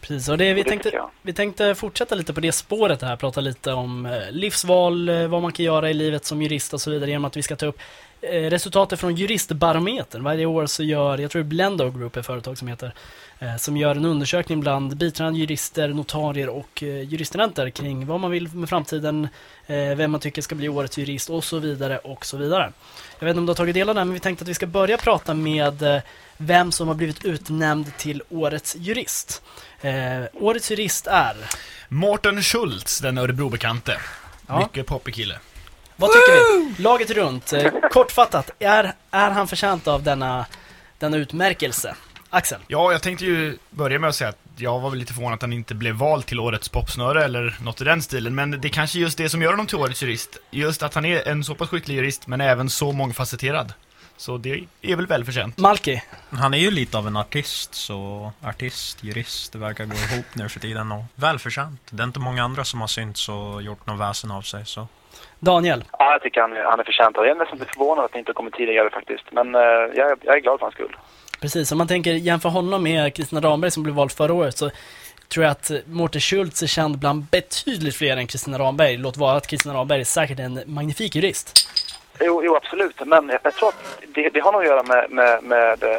Precis, och det, vi, Och det tänkte, vi tänkte fortsätta lite på det spåret här, prata lite om eh, livsval, eh, vad man kan göra i livet som jurist och så vidare genom att vi ska ta upp resultatet från Juristbarometern. Varje år så gör, jag tror Blendo Group är ett företag som heter, eh, som gör en undersökning bland biträdande jurister, notarier och eh, juriststudenter kring vad man vill med framtiden, eh, vem man tycker ska bli årets jurist och så vidare och så vidare. Jag vet inte om du har tagit del av det, här, men vi tänkte att vi ska börja prata med eh, vem som har blivit utnämnd till årets jurist. Eh, årets jurist är... Mårten Schultz, den Örebrobekante. Ja. Mycket poppig kille. Vad tycker vi? Laget runt, eh, kortfattat, är, är han förtjänt av denna, denna utmärkelse? Axel? Ja, jag tänkte ju börja med att säga att jag var väl lite förvånad att han inte blev vald till årets popsnöre eller något i den stilen. Men det är kanske just det som gör honom till årets jurist. Just att han är en så pass skicklig jurist, men även så mångfacetterad. Så det är väl välförtjänt. Malki? Han är ju lite av en artist, så artist, jurist, det verkar gå ihop nu för tiden och välförtjänt. Det är inte många andra som har synts och gjort någon väsen av sig, så. Daniel? Ja, jag tycker han, han är förtjänt av det. Jag är nästan lite förvånad att det inte kommit tidigare faktiskt. Men eh, jag, jag är glad för hans skull. Precis, om man tänker jämför honom med Kristina Ramberg som blev vald förra året så tror jag att Mårten Schultz är känd bland betydligt fler än Kristina Ramberg. Låt vara att Kristina Ramberg är säkert en magnifik jurist. Jo, jo absolut. Men jag, jag tror att det, det har nog att göra med, med, med eh,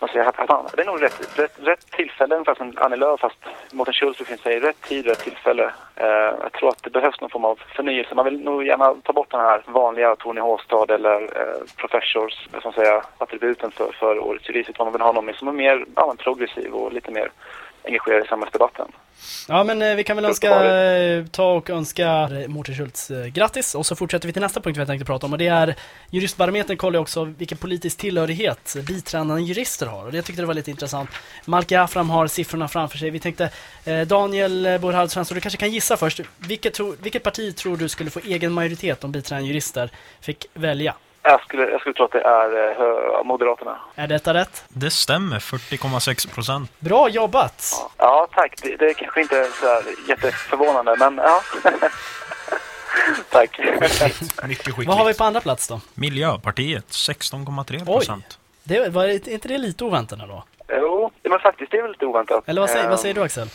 man säga, att han, det är nog rätt, rätt, rätt tillfälle, ungefär som Annie Lööf, fast Mårten Schultz befinner sig i rätt tid, rätt tillfälle. Eh, jag tror att det behövs någon form av förnyelse. Man vill nog gärna ta bort den här vanliga Tony Håstad eller eh, professors, som säga, attributen för, för årets jurist. Utan Man vill ha någon som är mer ja, progressiv och lite mer engagerad i samhällsdebatten. Ja men eh, vi kan väl önska, eh, ta och önska Mårten Schultz eh, grattis och så fortsätter vi till nästa punkt vi tänkte prata om och det är Juristbarometern kollar också vilken politisk tillhörighet biträdande jurister har och det tyckte det var lite intressant. Malki Afram har siffrorna framför sig. Vi tänkte Daniel Borhard Svensson, du kanske kan gissa först. Vilket, tro, vilket parti tror du skulle få egen majoritet om biträdande jurister fick välja? Jag skulle, jag skulle tro att det är eh, Moderaterna. Är detta rätt? Det stämmer, 40,6 procent. Bra jobbat! Ja, tack. Det, det är kanske inte så här jätteförvånande, men ja. tack. Mycket skickligt. Vad har vi på andra plats då? Miljöpartiet, 16,3 Oj! procent. Det, var är inte det lite oväntat då? Jo, men faktiskt det är väl lite oväntat. Eller vad säger, vad Ehm, säger du Axel?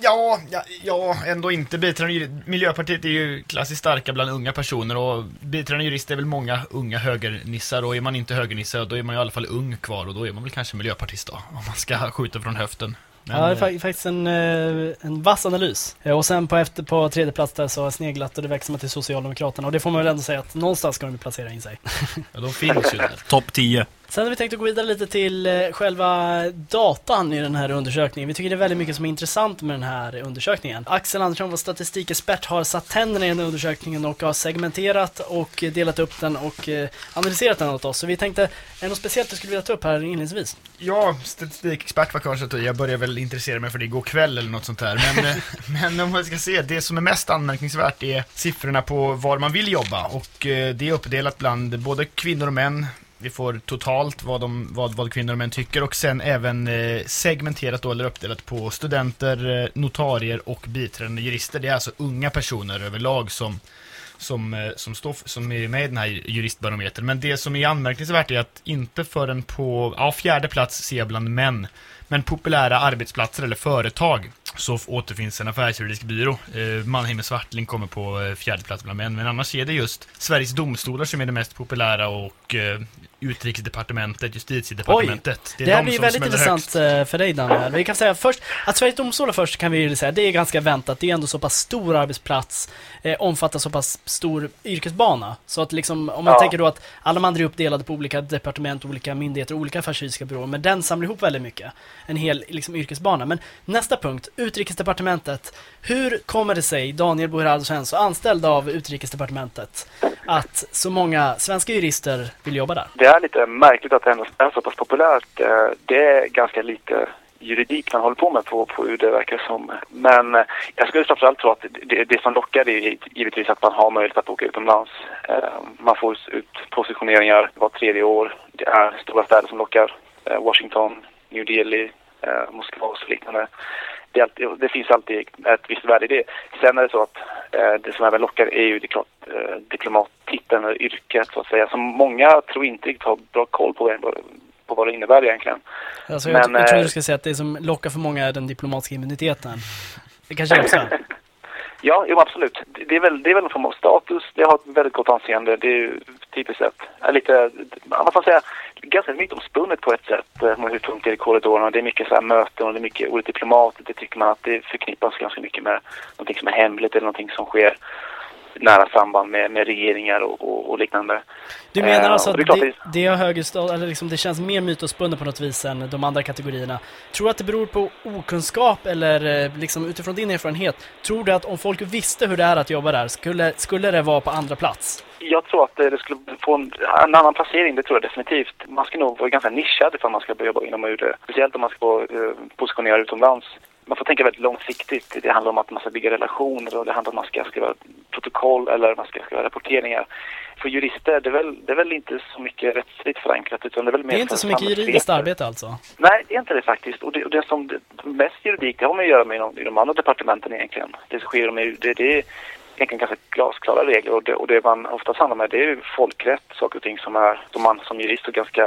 Ja, ja, ja, ändå inte. Biträdande jurist- Miljöpartiet är ju klassiskt starka bland unga personer och biträdande jurist är väl många unga högernissar och är man inte högernissa då är man i alla fall ung kvar och då är man väl kanske miljöpartist då, om man ska skjuta från höften. Men, ja, det är eh, fa- faktiskt en, eh, en vass analys. Eh, Och sen på, efter, på tredje plats där så har jag sneglat och det växer man till Socialdemokraterna. Och det får man väl ändå säga att någonstans ska de ju placera in sig. ja, de finns ju där. Topp 10. Sen har vi tänkt att gå vidare lite till eh, själva datan i den här undersökningen. Vi tycker det är väldigt mycket som är intressant med den här undersökningen. Axel Andersson, vår statistikexpert, har satt tänderna i den här undersökningen och har segmenterat och eh, delat upp den och eh, analyserat den åt oss. Så vi tänkte, är det något speciellt du skulle vilja ta upp här inledningsvis? Ja, statistikexpert var kanske att jag började väl intressera mig för det igår kväll eller något sånt där. Men, men om man ska se, det som är mest anmärkningsvärt är siffrorna på var man vill jobba. Och det är uppdelat bland både kvinnor och män. Vi får totalt vad, de, vad, vad kvinnor och män tycker och sen även eh, segmenterat då, eller uppdelat på studenter, eh, notarier och biträdande jurister. Det är alltså unga personer överlag som som, eh, som, står, som är med i den här juristbarometern. Men det som är anmärkningsvärt är att inte förrän på ja, fjärde plats ser jag bland män, men populära arbetsplatser eller företag så återfinns en affärsjuridisk byrå. Eh, Mannheim Swartling kommer på eh, fjärde plats bland män, men annars är det just Sveriges Domstolar som är det mest populära och eh, Utrikesdepartementet, Justitiedepartementet. det, är här de blir väldigt intressant högst. eh, för dig Daniel. Vi kan säga först att Sveriges Domstolar först kan vi ju säga, det är ganska väntat. Det är ändå så pass stor arbetsplats, eh, omfattar så pass stor yrkesbana. Så att liksom, om man Ja. tänker då att alla de andra är uppdelade på olika departement, olika myndigheter, olika affärsjuridiska byråer, men den samlar ihop väldigt mycket. En hel liksom, yrkesbana. Men nästa punkt, Utrikesdepartementet. Hur kommer det sig, Daniel Boherado Svensson, anställd av Utrikesdepartementet, att så många svenska jurister vill jobba där? Det är lite märkligt att det ändå är så pass populärt. Eh, det är ganska lite juridik man håller på med på, på UD verkar det som. Men eh, jag skulle framförallt tro att det, det som lockar är givetvis att man har möjlighet att åka utomlands. Eh, man får ut positioneringar var tredje år. Det är stora städer som lockar. Washington, New Delhi, Moskva och så liknande. Det, alltid, det finns alltid ett visst värde i det. Sen är det så att eh, det som även lockar är ju diplomat, eh, diplomattiteln, eller yrket så att säga. Som många tror inte riktigt har bra koll på, vad- på vad det innebär egentligen. Alltså, jag, Men, jag tror eh, du ska säga att det som lockar för många är den diplomatiska immuniteten. Det kanske är också. Ja, jo, absolut. Det det är väl, det är väl en form av status. Det har ett väldigt gott anseende. Det är ju typiskt sett är lite, man får säga, ganska mytomspunnet på ett sätt. eh, Hur det funkar i korridorerna. Det är mycket så här möten och det är mycket ordet diplomat. Det tycker man att det förknippas ganska mycket med någonting som är hemligt eller någonting som sker nära samband med, med regeringar och, och, och liknande. Du menar Eh, alltså att det är det, det har högre stad, eller liksom det känns mer mytomspunnet på något vis än de andra kategorierna. Tror du att det beror på okunskap eller eh, liksom utifrån din erfarenhet, tror du att om folk visste hur det är att jobba där, skulle, skulle det vara på andra plats? Jag tror att det skulle få en, en annan placering, det tror jag definitivt. Man ska nog vara ganska nischad ifall man ska börja jobba inom UD. Speciellt om man ska vara eh, positionerad utomlands. man får tänka väldigt långsiktigt. Det handlar om att man ska bygga relationer och det handlar om att man ska skriva protokoll eller man ska skriva rapporteringar. För jurister, det är väl, det är väl inte så mycket rättsligt förankrat utan det är väl mer Det är inte så mycket juridiskt arbete alltså? Nej, det är inte det faktiskt. Och det, och det som det, mest juridik, det har man att göra med i de, i de andra departementen egentligen. Det som sker med UD, det är egentligen ganska glasklara regler och det, och det man oftast handlar med det är ju folkrätt, saker och ting som, är, som man som jurist har ganska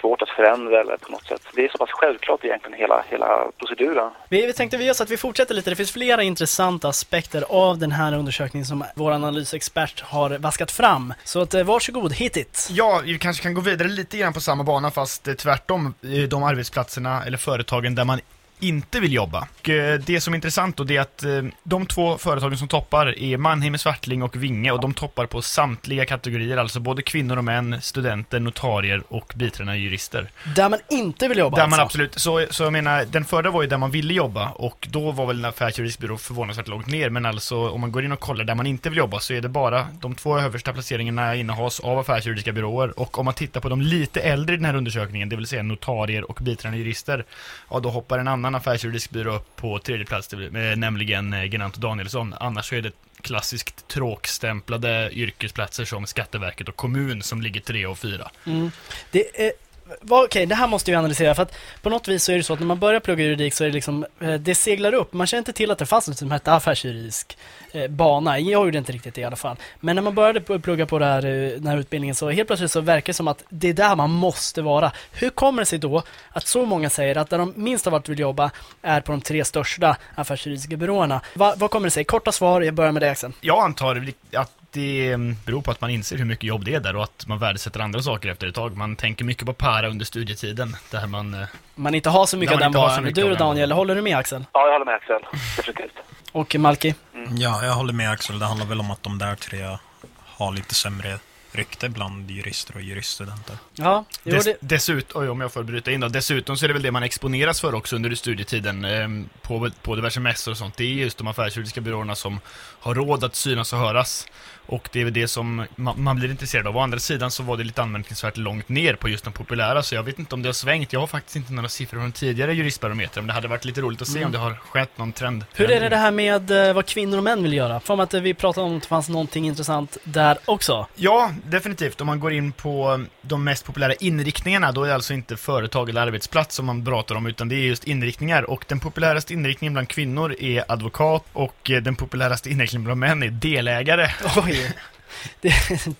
svårt att förändra eller på något sätt. Det är så pass självklart egentligen hela, hela proceduren. Vi, vi tänkte vi gör så att vi fortsätter lite. Det finns flera intressanta aspekter av den här undersökningen som vår analysexpert har vaskat fram. Så att, eh, varsågod, hit it! Ja, vi kanske kan gå vidare lite grann på samma bana fast eh, tvärtom, de arbetsplatserna eller företagen där man inte vill jobba. Och eh, det som är intressant då det är att eh, de två företagen som toppar är Mannheim, Svartling och Vinge och de toppar på samtliga kategorier, alltså både kvinnor och män, studenter, notarier och biträdande jurister. Där man inte vill jobba Där alltså. man absolut, så, så jag menar, den förra var ju där man ville jobba och då var väl en affärsjuristbyrå förvånansvärt långt ner, men alltså om man går in och kollar där man inte vill jobba så är det bara de två översta placeringarna innehas av affärsjuridiska byråer och om man tittar på de lite äldre i den här undersökningen, det vill säga notarier och biträdande jurister, ja då hoppar en annan affärsjuridisk byrå på tredje plats, eh, nämligen eh, Genant och Danielsson. Annars så är det klassiskt tråkstämplade yrkesplatser som Skatteverket och kommun som ligger tre och fyra. Mm. Det är, Okej, Okej, det här måste vi analysera för att på något vis så är det så att när man börjar plugga juridik så är det liksom, eh, det seglar upp. Man känner inte till att det fanns något som hette affärsjuridisk eh, bana. Jag gjorde inte riktigt det i alla fall. Men när man började plugga på det här, eh, den här utbildningen så helt plötsligt så verkar det som att det är där man måste vara. Hur kommer det sig då att så många säger att där de minst av allt vill jobba är på de tre största affärsjuridiska byråerna? Va, vad kommer det sig? Korta svar, jag börjar med dig Axel. Jag antar att det mm, beror på att man inser hur mycket jobb det är där och att man värdesätter andra saker efter ett tag. Man tänker mycket på para under studietiden, där man... eh, Man inte har så mycket Där av den varan. Du då Daniel, håller du med Axel? Ja, jag håller med Axel. Definitivt. Och Malki? Ja, jag håller med Axel. Det handlar väl om att de där tre har lite sämre rykte bland jurister och juriststudenter. Ja, jo, Dess, det, dessutom, oj, om jag får bryta in då, dessutom så är det väl det man exponeras för också under studietiden eh, på, på diverse mässor och sånt. Det är just de affärsjuridiska byråerna som har råd att synas och höras. Och det är väl det som man, man blir intresserad av. Å andra sidan så var det lite anmärkningsvärt långt ner på just de populära, så jag vet inte om det har svängt. Jag har faktiskt inte några siffror från tidigare juristbarometrar, men det hade varit lite roligt att se Mm. om det har skett någon trend. hur är det det här med eh, vad kvinnor och män vill göra? För att eh, vi pratade om att det fanns någonting intressant där också. Ja, definitivt. Om man går in på de mest populära inriktningarna, då är det alltså inte företag eller arbetsplats som man pratar om, utan det är just inriktningar. Och den populäraste inriktningen bland kvinnor är advokat och eh, den populäraste inriktningen bland män är delägare. Oj. Det,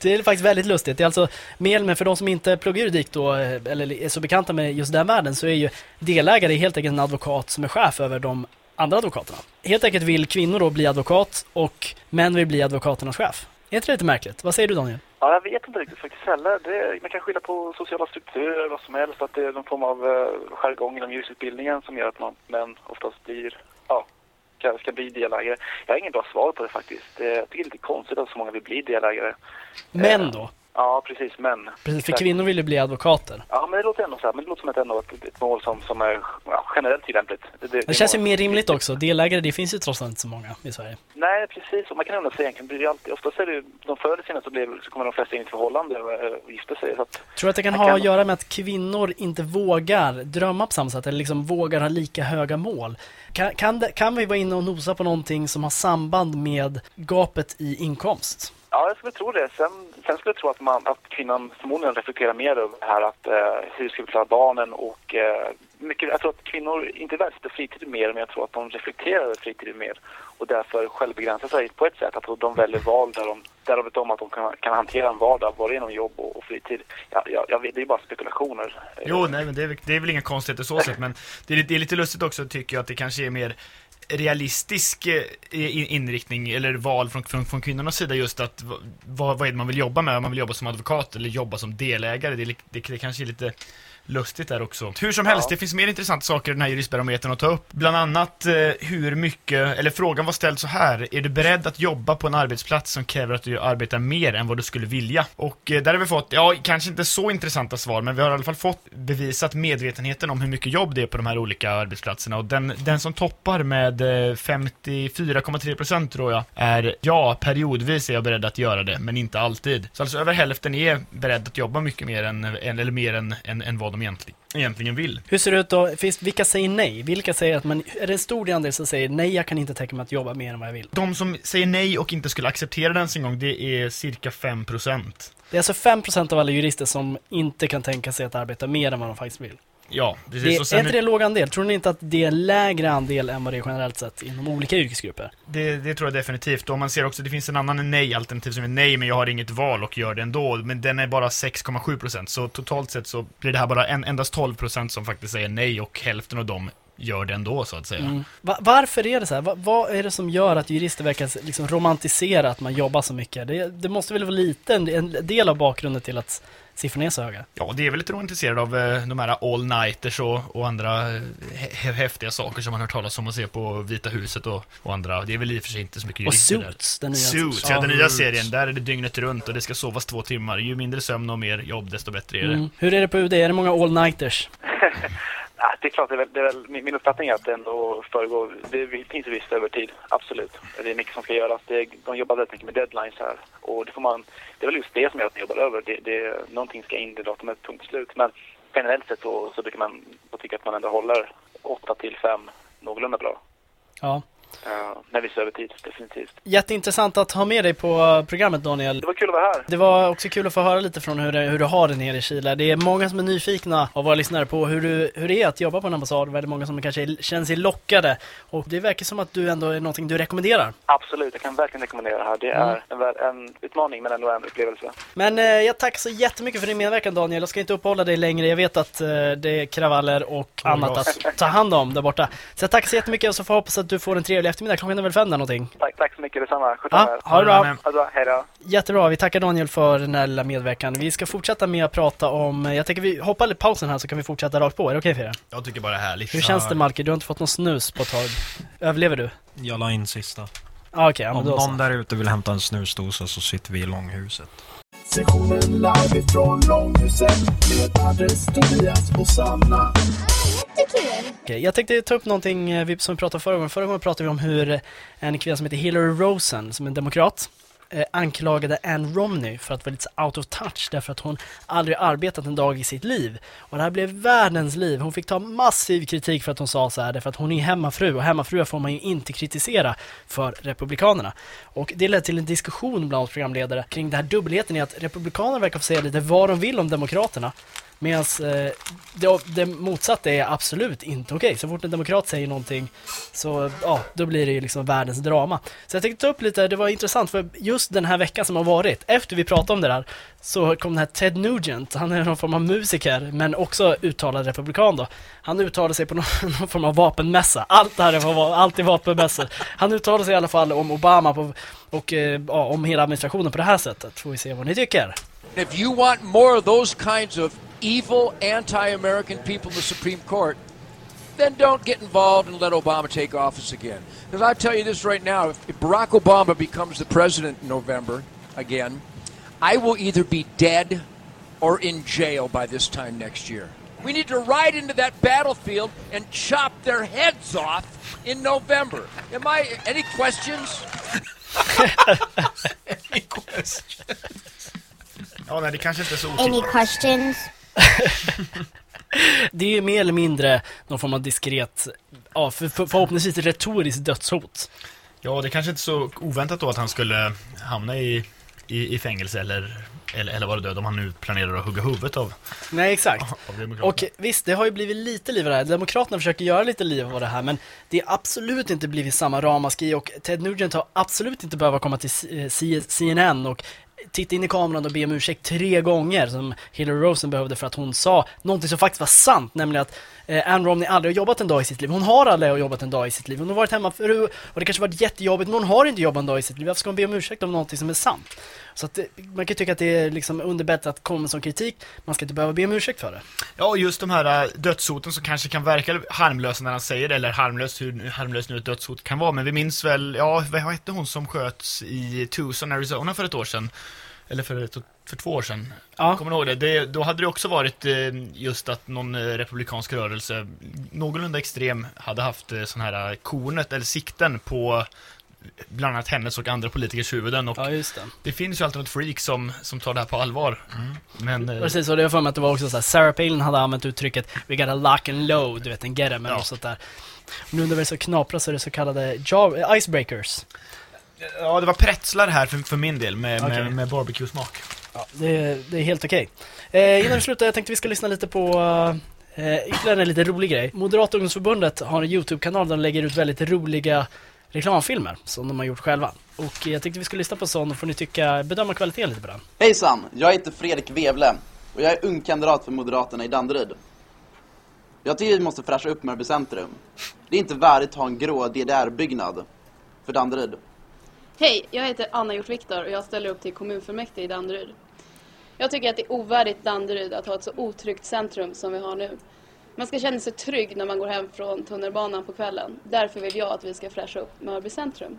det är faktiskt väldigt lustigt. Det är alltså mer, men för de som inte pluggar juridik då, eh, eller är så bekanta med just den världen, så är ju delägare helt enkelt en advokat som är chef över de andra advokaterna. Helt enkelt vill kvinnor då bli advokat och män vill bli advokaternas chef. Är inte det lite märkligt? Vad säger du Daniel? Ja, jag vet inte riktigt faktiskt heller. Det, man kan skilja på sociala strukturer, vad som helst, att det är någon form av eh, jargong inom juristutbildningen som gör att man, män oftast blir, ja, ska, ska bli delägare. Jag har ingen bra svar på det faktiskt. Det, jag tycker det är lite konstigt att så många vill bli delägare. Män då? Ja, precis, män. Precis, för kvinnor vill ju bli advokater. Ja, men det låter ändå så här, men det låter som ett, ändå ett, mål som, som är ja, generellt tillämpligt. Det känns ju mer rimligt också. Delägare, det finns ju trots allt inte så många i Sverige. Nej, precis. Och man kan undra sig egentligen, det alltid, oftast är det ju, de förr eller senare så, blir, så kommer de flesta in i ett förhållande och, eh, och gifter sig. Så att, Tror du att det kan ha kan- att göra med att kvinnor inte vågar drömma på samma sätt eller liksom vågar ha lika höga mål? Kan, kan, det, kan vi vara inne och nosa på någonting som har samband med gapet i inkomst? Ja, jag skulle tro det. Sen, sen skulle jag tro att, man, att kvinnan förmodligen reflekterar mer över det här att eh, hur ska vi klara barnen och eh, mycket, jag tror att kvinnor inte värdesätter fritiden mer men jag tror att de reflekterar över fritiden mer och därför självbegränsar sig på ett sätt. Att de väljer val där de, där de vet om att de kan, kan hantera en vardag både genom jobb och, och fritid. Ja, ja, jag vet, det är bara spekulationer. Jo, nej, men det är, det är väl inga konstigheter så sett, men det är, det är lite lustigt också tycker jag att det kanske är mer realistisk eh, in- inriktning eller val från, från, från kvinnornas sida just att vad, vad är det man vill jobba med? Om man vill jobba som advokat eller jobba som delägare? Det, det, det kanske är lite lustigt där också. Hur som helst, det finns mer intressanta saker i den här juristbarometern att ta upp. Bland annat eh, hur mycket, eller frågan var ställd så här. Är du beredd att jobba på en arbetsplats som kräver att du arbetar mer än vad du skulle vilja? Och eh, där har vi fått, ja, kanske inte så intressanta svar, men vi har i alla fall fått bevisat medvetenheten om hur mycket jobb det är på de här olika arbetsplatserna. Och den, den som toppar med eh, 54,3% tror jag är ja, periodvis är jag beredd att göra det, men inte alltid. Så alltså över hälften är beredd att jobba mycket mer än, eller mer än, än, än vad de egentligen, egentligen vill. Hur ser det ut då? Finns, vilka säger nej? Vilka säger att man, är det en stor andel som säger nej, jag kan inte tänka mig att jobba mer än vad jag vill? De som säger nej och inte skulle acceptera den ens en gång, det är cirka 5%. Det är alltså 5% av alla jurister som inte kan tänka sig att arbeta mer än vad de faktiskt vill. Ja, precis. Det, Och sen- är inte det låg andel? Tror ni inte att det är en lägre andel än vad det är generellt sett inom olika yrkesgrupper? Det, det tror jag definitivt. Och man ser också, det finns en annan nej-alternativ som är nej, men jag har inget val och gör det ändå. Men den är bara 6,7%. Så totalt sett så blir det här bara en, endast 12% som faktiskt säger nej och hälften av dem gör det ändå, så att säga. Mm. Va- varför är det så här? Va- vad är det som gör att jurister verkar liksom romantisera att man jobbar så mycket? Det, det måste väl vara lite en, en del av bakgrunden till att siffrorna är så höga? Ja, det är väl lite romantiserad av eh, de här all-nighters och, och andra eh, hä- häftiga saker som man har hört talas om och ser på Vita huset och, och andra. Det är väl i och för sig inte så mycket Och jurister Suits, där. den nya- Suits, ja, den nya serien. Där är det dygnet runt och det ska sovas två timmar. Ju mindre sömn och mer jobb, desto bättre är det. Mm. Hur är det på UD? Är det många all-nighters? Ja, det är klart, det är väl, det är väl, min, uppfattning är att det ändå föregår, det finns visst viss övertid, absolut. Det är mycket som ska göras. Det är, de jobbar väldigt mycket med deadlines här. Och det, får man, det är väl just det som gör att de jobbar över. Det, det, någonting ska in, det datumet, punkt slut. Men generellt sett så, så brukar man tycka att man ändå håller 8 till 5 någorlunda bra. Ja. Uh, med viss övertid, definitivt. Jätteintressant att ha med dig på programmet Daniel. Det var kul att vara här. Det var också kul att få höra lite från hur, det, hur du har det nere i Chile. Det är många som är nyfikna av våra lyssnare på hur, du, hur det är att jobba på en ambassad. Väldigt många som kanske känner sig lockade. Och det verkar som att du ändå är någonting du rekommenderar. Absolut, jag kan verkligen rekommendera det här. Det Mm. är en, vär- en utmaning men ändå en upplevelse. Men eh, jag tackar så jättemycket för din medverkan Daniel. Jag ska inte uppehålla dig längre. Jag vet att eh, det är kravaller och annat att ta hand om där borta. Så jag tackar så jättemycket och så får jag hoppas att du får en trevlig eftermiddag. Klockan är väl fem där någonting. Tack, tack så mycket, detsamma. Sköt Ja, om er. ha det bra. Ha det bra, hej då. Jättebra, vi tackar Daniel för den här lilla medverkan. Vi ska fortsätta med att prata om, jag tänker vi hoppar lite pausen här så kan vi fortsätta rakt på. Är det okej för er? Jag tycker bara det är härligt. Hur känns det Malke? Du har inte fått någon snus på ett tag. Överlever du? Jag la in sista. Ah, men Om någon där ute vill hämta en snusdosa så sitter vi i långhuset. Sessionen live ifrån Långhuset med Anders, Tobias och Sanna. Okej, jag tänkte ta upp någonting eh, vi- som vi pratade förra gången. Förra gången pratade vi om hur eh, en kvinna som heter Hillary Rosen, som är en demokrat, eh, anklagade Ann Romney för att vara lite så out of touch därför att hon aldrig arbetat en dag i sitt liv. Och det här blev världens liv. Hon fick ta massiv kritik för att hon sa så här därför att hon är hemmafru och hemmafruar får man ju inte kritisera för Republikanerna. Och det ledde till en diskussion bland oss programledare kring den här dubbelheten i att Republikanerna verkar få säga lite vad de vill om Demokraterna Medan eh, det, det motsatta är absolut inte okej. Så fort en demokrat säger någonting så, ja, då blir det ju liksom världens drama. Så jag tänkte ta upp lite, det var intressant för just den här veckan som har varit, efter vi pratade om det där, så kom den här Ted Nugent, han är någon form av musiker, men också uttalad republikan då. Han uttalade sig på någon, någon form av vapenmässa. Allt det här är, va- alltid vapenmässor. Han uttalade sig i alla fall om Obama på, och eh, ja, om hela administrationen på det här sättet. Får vi se vad ni tycker. If you want more of those kinds of evil, anti American people in the Supreme Court, then don't get involved and let Obama take office again. Because I'll tell you this right now if, if Barack Obama becomes the president in November again, I will either be dead or in jail by this time next year. We need to ride into that battlefield and chop their heads off in November. Am I any questions? Ja, nej, det kanske inte är så Any questions? Det är ju mer eller mindre någon form av diskret, ja, för, för, förhoppningsvis retoriskt dödshot. Ja, det kanske inte är så oväntat då att han skulle hamna i, i, i fängelse eller, eller, eller vara död om han nu planerar att hugga huvudet av, Nej, exakt. av. Och visst, det har ju blivit lite liv av det här. Demokraterna försöker göra lite liv av det här, men det har absolut inte blivit samma ramaskri och Ted Nugent har absolut inte behövt komma till CNN och titta in i kameran och be om ursäkt tre gånger som Hillary Rosen behövde för att hon sa någonting som faktiskt var sant, nämligen att eh, Anne Romney aldrig har jobbat en dag i sitt liv. Hon har aldrig jobbat en dag i sitt liv. Hon har varit hemma fru och det kanske varit jättejobbigt, men hon har inte jobbat en dag i sitt liv. Varför ska hon be om ursäkt om någonting som är sant? Så att eh, man kan tycka att det är liksom underbett att komma som kritik, man ska inte behöva be om ursäkt för det. Ja, och just de här eh, dödshoten som kanske kan verka harmlösa när han säger det, eller harmlöst, hur harmlöst nu ett dödshot kan vara. Men vi minns väl, ja, vad hette hon som sköts i Tucson, Arizona för ett år sedan? Eller för, för två år sedan. Ja. Kommer ni ihåg det? det? Då hade det också varit eh, just att någon eh, republikansk rörelse, någorlunda extrem, hade haft eh, sån här kornet, eller sikten på bland annat hennes och andra politikers huvuden. Och Ja, just det. det finns ju alltid något freak som, som tar det här på allvar. Men... eh, Precis, och det var för mig att det var också så här, Sarah Palin hade använt uttrycket We gotta lock and load, du vet en get 'em eller något sånt där. Och nu när är så knaprar så är det så kallade jar- icebreakers. Ja, det var pretzlar här för, för min del med, Okej. med, med barbecue-smak. Ja, det, är- det är helt okej. Eh, innan vi slutar, jag tänkte vi ska lyssna lite på eh, ytterligare en lite rolig grej. Moderata ungdomsförbundet har en YouTube-kanal där de lägger ut väldigt roliga reklamfilmer som de har gjort själva. Och jag tänkte vi ska lyssna på sån och får ni tycka, bedöma kvaliteten lite på den. Hejsan, jag heter Fredrik Wevle och jag är ung kandidat för Moderaterna i Danderyd. Jag tycker vi måste fräscha upp Mörby centrum. Det är inte värdigt att ha en grå DDR-byggnad för Danderyd. Hej, jag heter Anna Hjort Viktor och jag ställer upp till kommunfullmäktige i Danderyd. Jag tycker att det är ovärdigt Danderyd att ha ett så otryggt centrum som vi har nu. Man ska känna sig trygg när man går hem från tunnelbanan på kvällen. Därför vill jag att vi ska fräscha upp Mörby centrum.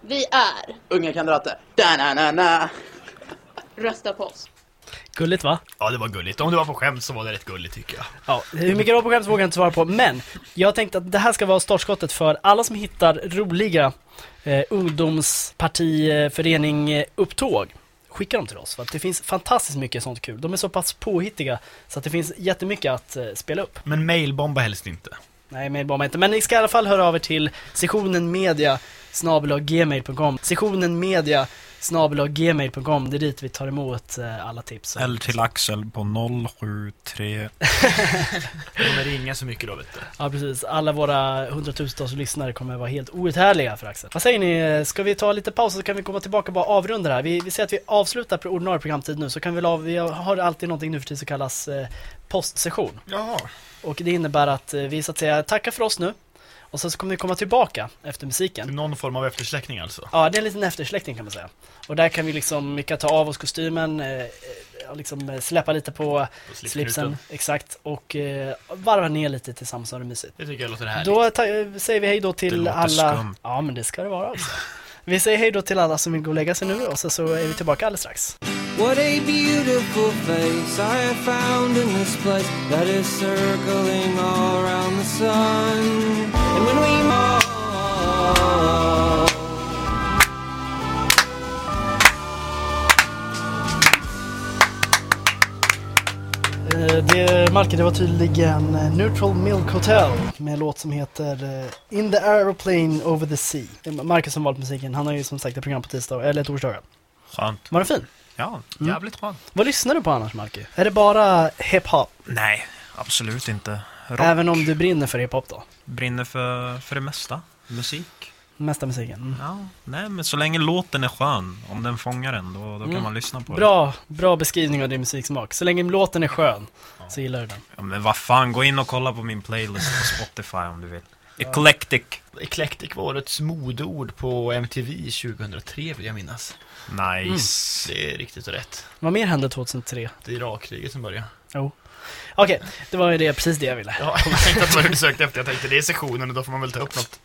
Vi är Unga kandidater. Da-na-na-na. Rösta på oss. Gulligt va? Ja, det var gulligt. Om det var på skämt så var det rätt gulligt tycker jag. Ja, hur mycket det var på skämt vågar jag inte svara på, men jag tänkte att det här ska vara startskottet för alla som hittar roliga eh, ungdomspartiförening eh. Skicka dem till oss, för att det finns fantastiskt mycket sånt kul. De är så pass påhittiga så att det finns jättemycket att eh, spela upp. Men mailbomba helst inte. Nej, bara inte. Men ni ska i alla fall höra av er till sessionen media gmail.com Sessionen media gmail.com Det är dit vi tar emot eh, alla tips. Eller till Axel på 073. Det kommer ringa så mycket då vet du. Ja precis, alla våra hundratusentals lyssnare kommer vara helt outhärdliga för Axel. Vad säger ni, ska vi ta lite paus så kan vi komma tillbaka och bara avrunda det här? Vi, vi säger att vi avslutar på ordinarie programtid nu så kan vi, la- vi har alltid någonting nu för tiden som kallas eh, postsession. Jaha. Och det innebär att eh, vi så att säga tackar för oss nu och sen så kommer vi komma tillbaka efter musiken. Någon form av eftersläckning alltså. Ja, det är en liten eftersläckning kan man säga. Och där kan vi liksom, vi kan ta av oss kostymen, eh, eh, och liksom eh, släppa lite på, slipsknuten. slipsen, exakt, och eh, varva ner lite tillsammans så är det mysigt. Det tycker jag låter härligt. Då ta- eh, säger vi hej då Det till låter alla... skumt. Ja, men det ska det vara också. Vi säger hej då till alla som vill gå och lägga sig nu och så, så är vi tillbaka alldeles strax. What a beautiful face I have found in this place that is circling all around the sun. And when we march Det, Marke, det var tydligen eh, Neutral Milk Hotel med en låt som heter eh, In the Aeroplane Over the Sea. Marcus som valt musiken, han har ju som sagt ett program på tisdag, eller torsdagar. Skönt. Var den fin? Ja, Mm. jävligt skönt. Vad lyssnar du på annars Marke? Är det bara hiphop? Nej, absolut inte. Rock. Även om du brinner för hiphop då? Brinner för, för det mesta. Musik. Mesta musiken? Mm. Ja, nej men så länge låten är skön, om den fångar en, då, då kan Mm. man lyssna på Bra, bra beskrivning av din musiksmak. Så länge låten är skön så gillar du den. den. Ja, men vad fan, gå in och kolla på min playlist på Spotify om du vill. Eclectic. Eclectic var årets modeord på MTV 2003 vill jag minnas. Nice. Det är riktigt rätt. Vad mer hände 2003? Det är Irakkriget som börjar. Jo. Okej, det var ju det, precis det jag ville. Ja, jag tänkte att det var det du sökte efter. Jag tänkte det är sessionen och då får man väl ta upp något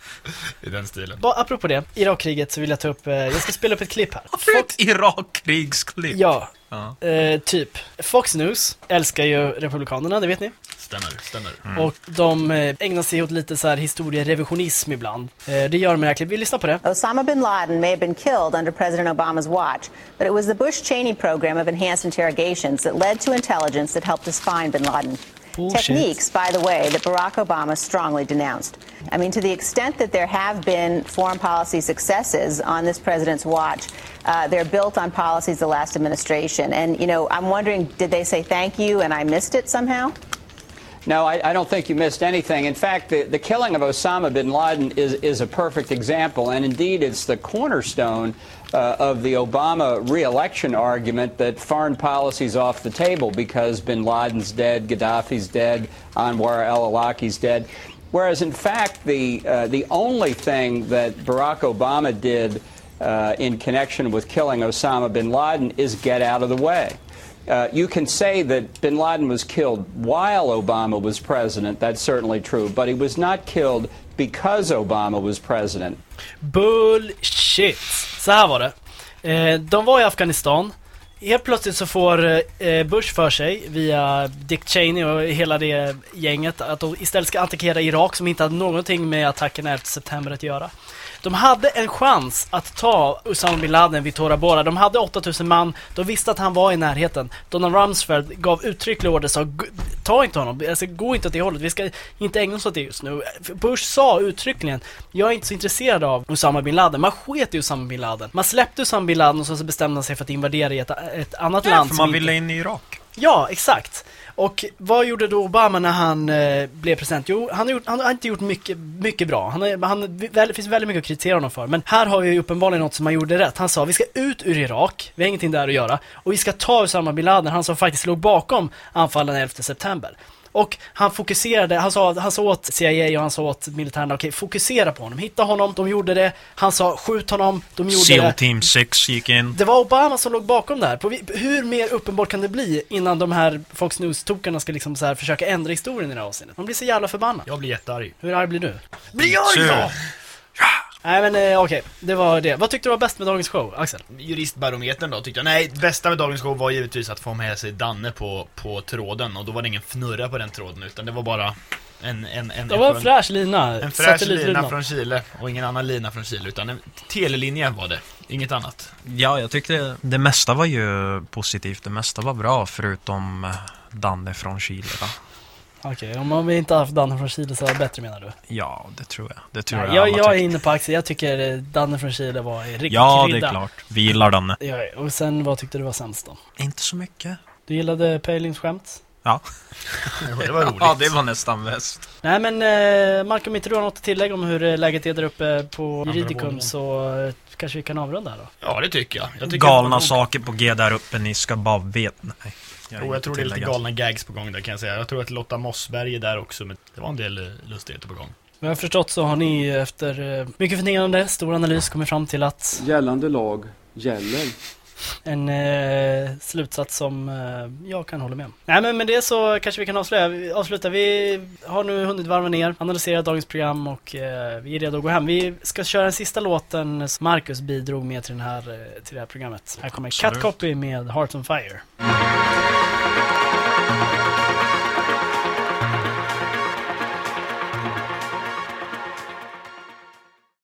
i den stilen. Bara apropå det, Irakkriget så vill jag ta upp, eh, jag ska spela upp ett klipp här. Fox... Irakkrigsklipp. Ja, Ja. eh, typ. Fox News älskar ju Republikanerna, det vet ni. Stämmer, stämmer. Och de eh, ägnar sig åt lite så här historierevisionism ibland. Eh, det gör de klippet. Vi lyssnar på det. Osama bin Laden may have been killed under President Obama's watch, but it was the Bush Cheney program of enhanced interrogations that led to intelligence that helped us find bin Laden. Bullshit. Techniques, by the way, that Barack Obama strongly denounced. I mean, to the extent that there have been foreign policy successes on this president's watch, uh, they're built on policies of the last administration. And, you know, I'm wondering, did they say thank you and I missed it somehow? No, I, I don't think you missed anything. In fact, the, the killing of Osama bin Laden is, is a perfect example, and indeed it's the cornerstone uh, of the Obama reelection argument that foreign policy's off the table because bin Laden's dead, Gaddafi's dead, Anwar al Awlaki's dead. Whereas, in fact, the, uh, the only thing that Barack Obama did uh, in connection with killing Osama bin Laden is get out of the way. Uh, you can say that bin Laden was killed while Obama was president. That's certainly true. But he was not killed because Obama was president. Bullshit! Så här var det. Eh, de var i Afghanistan. Helt plötsligt så får eh, Bush för sig, via Dick Cheney och hela det gänget, att de istället ska attackera Irak som inte hade någonting med attacken 11 september att göra. De hade en chans att ta Usama bin Laden vid Tora Bora. De hade 8000 man, de visste att han var i närheten. Donald Rumsfeld gav uttrycklig order, sa "G- ta inte honom, alltså, gå inte åt det hållet, vi ska inte ägna oss åt det just nu. Bush sa uttryckligen, jag är inte så intresserad av Usama bin Laden. Man sket i Usama bin Laden. Man släppte Usama bin Laden och så bestämde man sig för att invadera ett, ett annat Ja, land. för man ville in i Irak. Ja, exakt. Och vad gjorde då Obama när han eh, blev president? Jo, han har, gjort, han har inte gjort mycket, mycket bra. Han är, han, väl, det finns väldigt mycket att kritisera honom för. Men här har vi ju uppenbarligen något som han gjorde rätt. Han sa vi ska ut ur Irak, vi har ingenting där att göra. Och vi ska ta Usama bin Laden, han som faktiskt låg bakom anfallen 11 september. Och han fokuserade, han sa, han sa åt CIA och han sa åt militären, okej fokusera på honom, hitta honom, de gjorde det. Han sa skjut honom, de gjorde SEAL det. Team 6 gick in. Det var Obama som låg bakom det här. På, hur mer uppenbart kan det bli innan de här Fox News-tokarna ska liksom så här försöka ändra historien i det här avseendet? Man blir så jävla förbannad. Jag blir jättearg. Hur arg blir du? Blir arg då! Nej men eh, okej, det var det. Vad tyckte du var bäst med dagens show, Axel? Juristbarometern då tyckte jag. Nej, det bästa med dagens show var givetvis att få med sig Danne på, på tråden och då var det ingen fnurra på den tråden utan det var bara en... en, en Det var en fräsch lina. En fräsch lina från Chile och ingen annan lina från Chile utan en telelinje var det. Inget annat. Ja, jag tyckte det mesta var ju positivt. Det mesta var bra förutom Danne från Chile. Va? Okej, om man inte haft Danne från Chile så var det bättre menar du? Ja, det tror jag. Det tror Nej, jag, jag, jag är inne på Axel, jag tycker eh, Danne från Chile var en riktig Ja, det är klart. Vi gillar Danne. Ja, och sen vad tyckte du var sämst då? Inte så mycket. Du gillade Palings skämt? Ja. det var roligt. Ja, det var nästan bäst. Nej men eh, Mark, om inte du har något att tillägga om hur eh, läget är där uppe på Juridicum så eh, kanske vi kan avrunda här då? Ja, det tycker jag. jag tycker Galna saker på G där uppe, ni ska bara veta. Nej. Har Jo, jag tror det är lite galna gags på gång där kan jag säga. Jag tror att Lotta Mossberg är där också, men det var en del lustigheter på gång. Vad jag har förstått så har ni efter eh, mycket förnedrande, stor analys kommit fram till att Gällande lag gäller. En eh, slutsats som eh, jag kan hålla med om. Nej men med det så kanske vi kan avslöja, vi- avsluta. Vi har nu hunnit varva ner, analyserat dagens program och eh, vi är redo att gå hem. Vi ska köra den sista låten som Marcus bidrog med till, den här, eh, till det här programmet. Här kommer. Cut Copy med Heart on Fire.